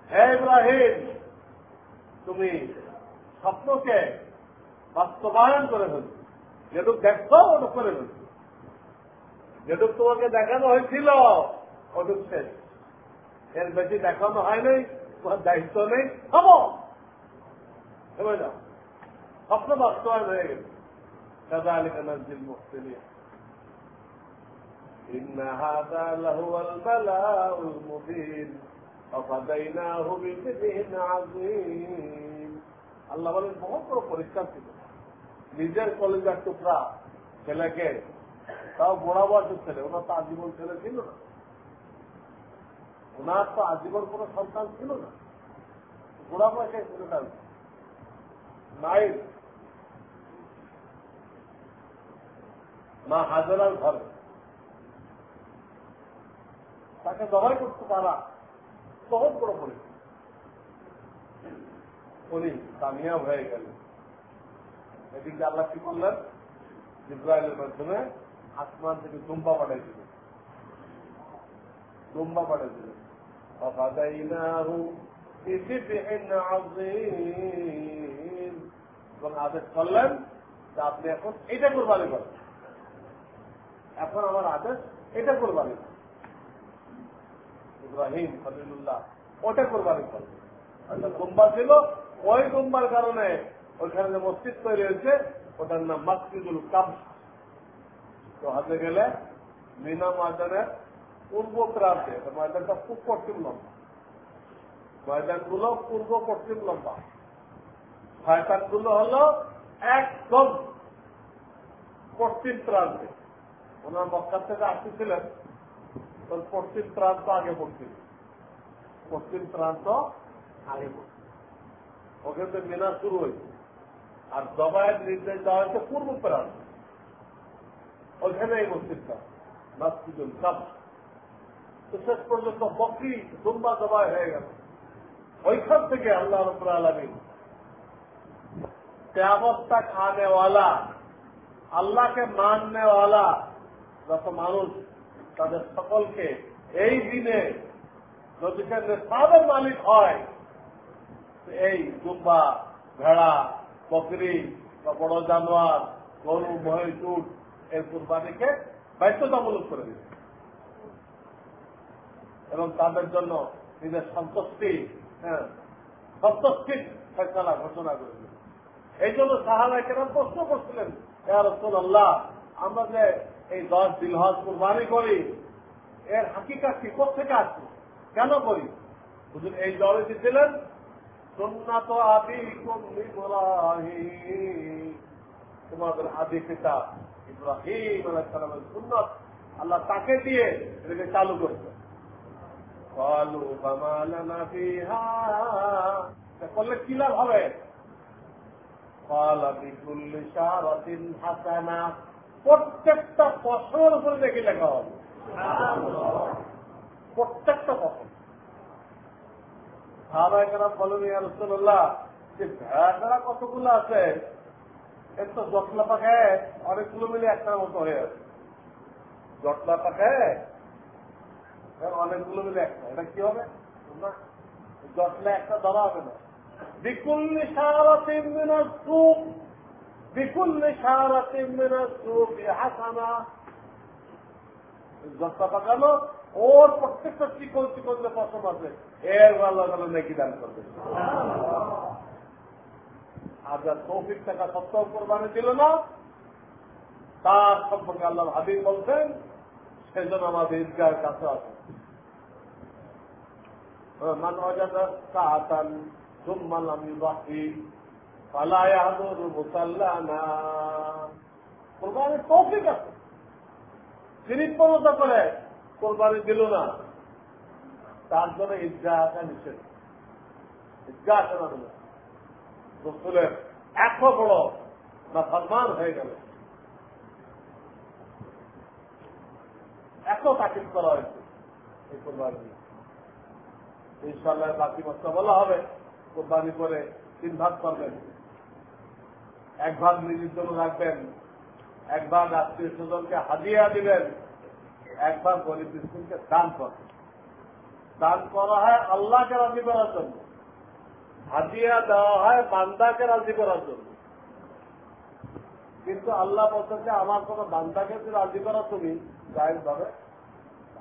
হে ইব্রাহিম, তুমি স্বপ্নকে বাস্তবায়ন করে ফেলছো যেটুক দেখছ, ওটুক করে ফেলছো যেটুক তোমাকে দেখানো হয়েছিল ওটুক শেষ এর বেশি দেখানো হয় নাই তোমার দায়িত্ব নেই থামো থেমে যাও স্বপ্ন বাস্তবায়ন হয়ে গেছে كذلك نجزي المحسنين إن هذا لهو البلاء المبين وفديناه بذبح عظيم আল্লাহ বলেন বহুত বড় পরিষ্কার ছিল নিজের কলেজের টুকরা ছেলেকে তাও গোড়া বয়সের ছেলে ওনার তো আজীবন ছেলে ছিল না ওনার তো আজীবন কোন সন্তান ছিল না। গোড়া বয়সে ছেলেটা নাই মা। হাজারার ঘরে। তাকে জবাই করতে পারা সহজ বড় পড়ে উনি কামিয়াব হয়ে গেলেন। এদিকে আল্লাহ কি করলেন? ইসরায়েলের মাধ্যমে আসমান থেকে দুম্বা পাঠাইছিলেন দুম্বা পাঠাইছিলেন وفديناه بذبح عظيم এবং আদেশ করলেন যে আপনি এখন এটা কোরবানি করেন এখন আমার আদেশ এটা কোরবানি করেন ইব্রাহিম খলিলুল্লাহ ওটা কোরবানি করেন আচ্ছা গুম্বা ছিল ওই গুম্বার কারণে ওইখানে যে মসজিদ তৈরি হয়েছে ওটার নাম মাসজিদুল কাব তো হাতে গেলে মিনা ময়দানের পূর্ব প্রান্তে ময়দানটা খুব পশ্চিম লম্বা। ময়দানগুলো পূর্ব পশ্চিম লম্বা। শয়তানগুলো হল একদম পশ্চিম প্রান্তে। ওনার মক্কার থেকে আসতেছিলেন পশ্চিম প্রান্ত আগে পড়ছিল। পশ্চিম প্রান্ত আগে পড়ছিল। ওখান থেকে মিনা শুরু হয়েছে। আর দবায়ের নির্দেশ দেওয়া হয়েছে পূর্ব প্রান্ত। ওইখানে এই মসজিদটা, মাসজিদুল কাব তো শেষ পর্যন্ত বকরি দুম্বা জবাই হয়ে গেল। ওইখান থেকে আল্লাহ রব্বুল আলমী ব্যবস্থা খানেওয়ালা আল্লাহকে মাননেওয়ালা যত মানুষ, তাদের সকলকে এই দিনে যদি সাদের মালিক হয়। এই দুম্বা, ভেড়া, বকরি, বা বড় জানোয়ার, গরু মহেশ এই কুরবানিকে বাধ্যতামূলক করে দিচ্ছে এবং তাদের জন্য নিজের সন্তুষ্টি হ্যাঁ সন্তুষ্টির ফেসলা ঘোষণা করে দিবে এই জন্য সাহাবাই কেন প্রশ্ন করছিলেন আল্লাহ আমরা যে এই দশ দিলহজ কুরবানি করি, এর হাকিকাত কি কোথেকে আসছে? কেন করি? হুজুর এই জলে দিচ্ছিলেন সুন্নাত আদি তোমাদের আদি পিতা ইব্রাহিম আল্লাহ তাকে দিয়ে এটাকে চালু করছে। করলে কি লাভ হবে? প্রত্যেকটা ফসলের উপরে দেখে লেখা। হবে প্রত্যেকটা ফসল। সাহাবাই কেন বলেন রসুল্লাহ যে ভেড়া ভেড়া কতগুলো আছে? এর তো জটলা পাখায় অনেকগুলো মিলে একটার মতো হয়ে আছে। জটলা পাখায় হ্যাঁ, অনেকগুলো মিলে একটা। এটা কি হবে? জটলা একটা হবে না। মিনার সুখ মিনার সুখ হাসানা ওর প্রত্যেকটা চিকন চিকন যে পশম আছে, এর আল্লাহ নাকি দান করবে। আর যার টাকা সত্ত্বেও কোরবানি দিল না। তার সম্পর্কে আল্লাহ হাবিব বলছেন, সেজন্য আমাদের ঈদগাহের কাছে আছে মান অজাদা সাহাতান ثم لم يضحي فلا يحضر مسلانا কোরবানির তৌফিক আছে তিনি পূর্ণতা করে কোরবানি দিল না তার জন্য ঈদগাহ আসা নিষেধ ঈদগাহ আসা না দিল রসুলের এত বড় না সম্মান হয়ে গেল এত তাকিদ করা হয়েছে এই কোরবানি ইনশাল্লাহ বাকি মশলা বলা হবে। কোরবানি করে তিন ভাগ করবেন। এক ভাগ নিজের জন্য রাখবেন। এক ভাগ আত্মীয় স্বজনকে হাজিয়া দিবেন। এক ভাগ গরিব মিসকিনকে দান করবেন। দান করা হয় আল্লাহকে রাজি করার জন্য। হাদিয়া দেওয়া হয় বান্দাকে রাজি করার জন্য। কিন্তু আল্লাহ যে, আমার কোন বান্দাকে রাজি করা তুমি জাহেজ ভাবে,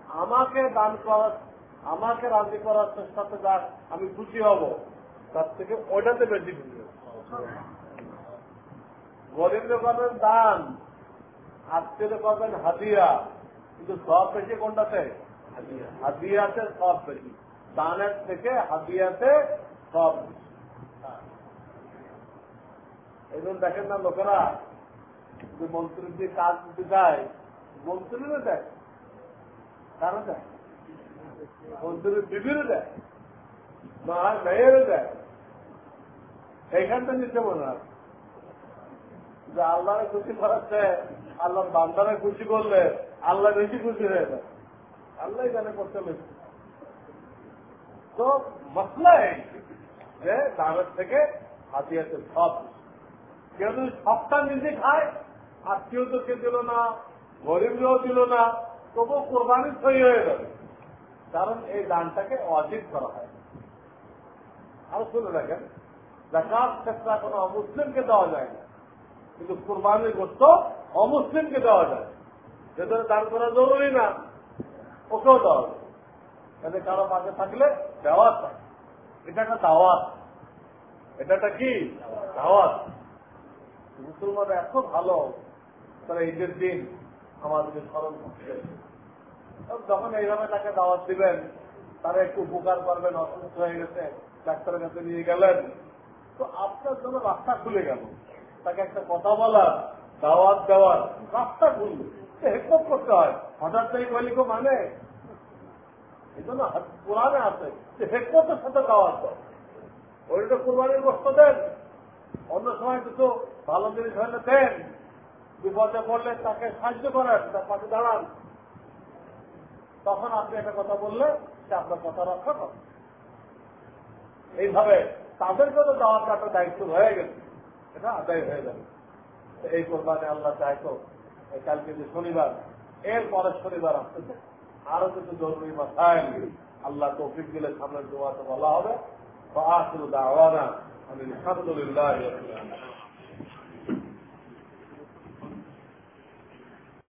আমাকে দান করার আমাকে রাজি করার চেষ্টাতে যা আমি খুশি হব। তার থেকে ওটাতে বেশি খুশি হব। গরিবরে দান আত্মীয় পাবেন হাদিয়া কিন্তু সব বেশি কোনটাতে? হাদিয়াতে সব বেশি। দানের থেকে হাদিয়াতে সব বেশি। এই জন্য দেখেন না লোকেরা, যে মন্ত্রী যে কাজ দিতে যায় মন্ত্রীরা দেয়। কারও দেয়? মন্ত্রীর বিবির দেয় না মেয়েরও দেয়। এইখানটা নিতে মনে হয়। যে আল্লাহরে খুশি করাচ্ছে, আল্লাহর বান্দারে খুশি করলে আল্লাহ বেশি খুশি হয়ে যায়। আল্লাহ জানে করতে বেশি তো মশলা এই যে দামের থেকে হাতিয়াতে সব। কেউ যদি সবটা নিজে খায় আত্মীয় তো কে দিল না, গরিবরাও দিল না তবু কোরবানি সই হয়ে যাবে। কারণ এই দানটাকে অজিত করা হয়। আরও শুনে দেখেন দেখার ক্ষেত্রে কোনো অমুসলিমকে দেওয়া যায় না। কিন্তু কোরবানির গোস্ত অমুসলিমকে দেওয়া যায়। যেটা দান করা জরুরি না, ওকেও দেওয়া যায়। তাহলে কারও পাশে থাকলে দেওয়া থাকে এটা একটা দাওয়াত। এটা কি? দাওয়াত। মুসলমান এত ভালো, তারা ঈদের দিন আমাদেরকে স্মরণ করছে যখন এইভাবে তাকে দাওয়াত দিবেন, তারা একটু উপকার করবেন, অসুস্থ হয়ে গেছে, ডাক্তারের কাছে নিয়ে গেলেন, তো আপনার জন্য রাস্তা খুলে গেল। তাকে একটা কথা বলার, দাওয়াত দেওয়ার রাস্তা খুলবে হেকমত করতে হয়, হঠাৎ এই মালিক মানে? এই জন্য কোরআনে আছে যে হেকমতের সাথে দাওয়াত দেয় ওইটা কোরবানির বস্তু দেন। অন্য সময় কিছু ভালো জিনিস হলে দেন। বিপদে পড়লে তাকে সাহায্য করেন, তার পাশে দাঁড়ান। তখন আপনি একটা কথা বললে সে আপনার কথা রক্ষা করে। এইভাবে তাদেরকে তো দেওয়ার একটা দায়িত্ব হয়ে গেছে, এটা আদায় হয়ে যাবে। এই কোরবানে আল্লাহ চাইতো কালকে যে শনিবার এর পরের শনিবার আসতেছে। আরও কিছু জরুরি মাথায় আল্লাহ তৌফিক দিলে সামনের দোয়াতে বলা হবে। আমি আলহামদুলিল্লাহ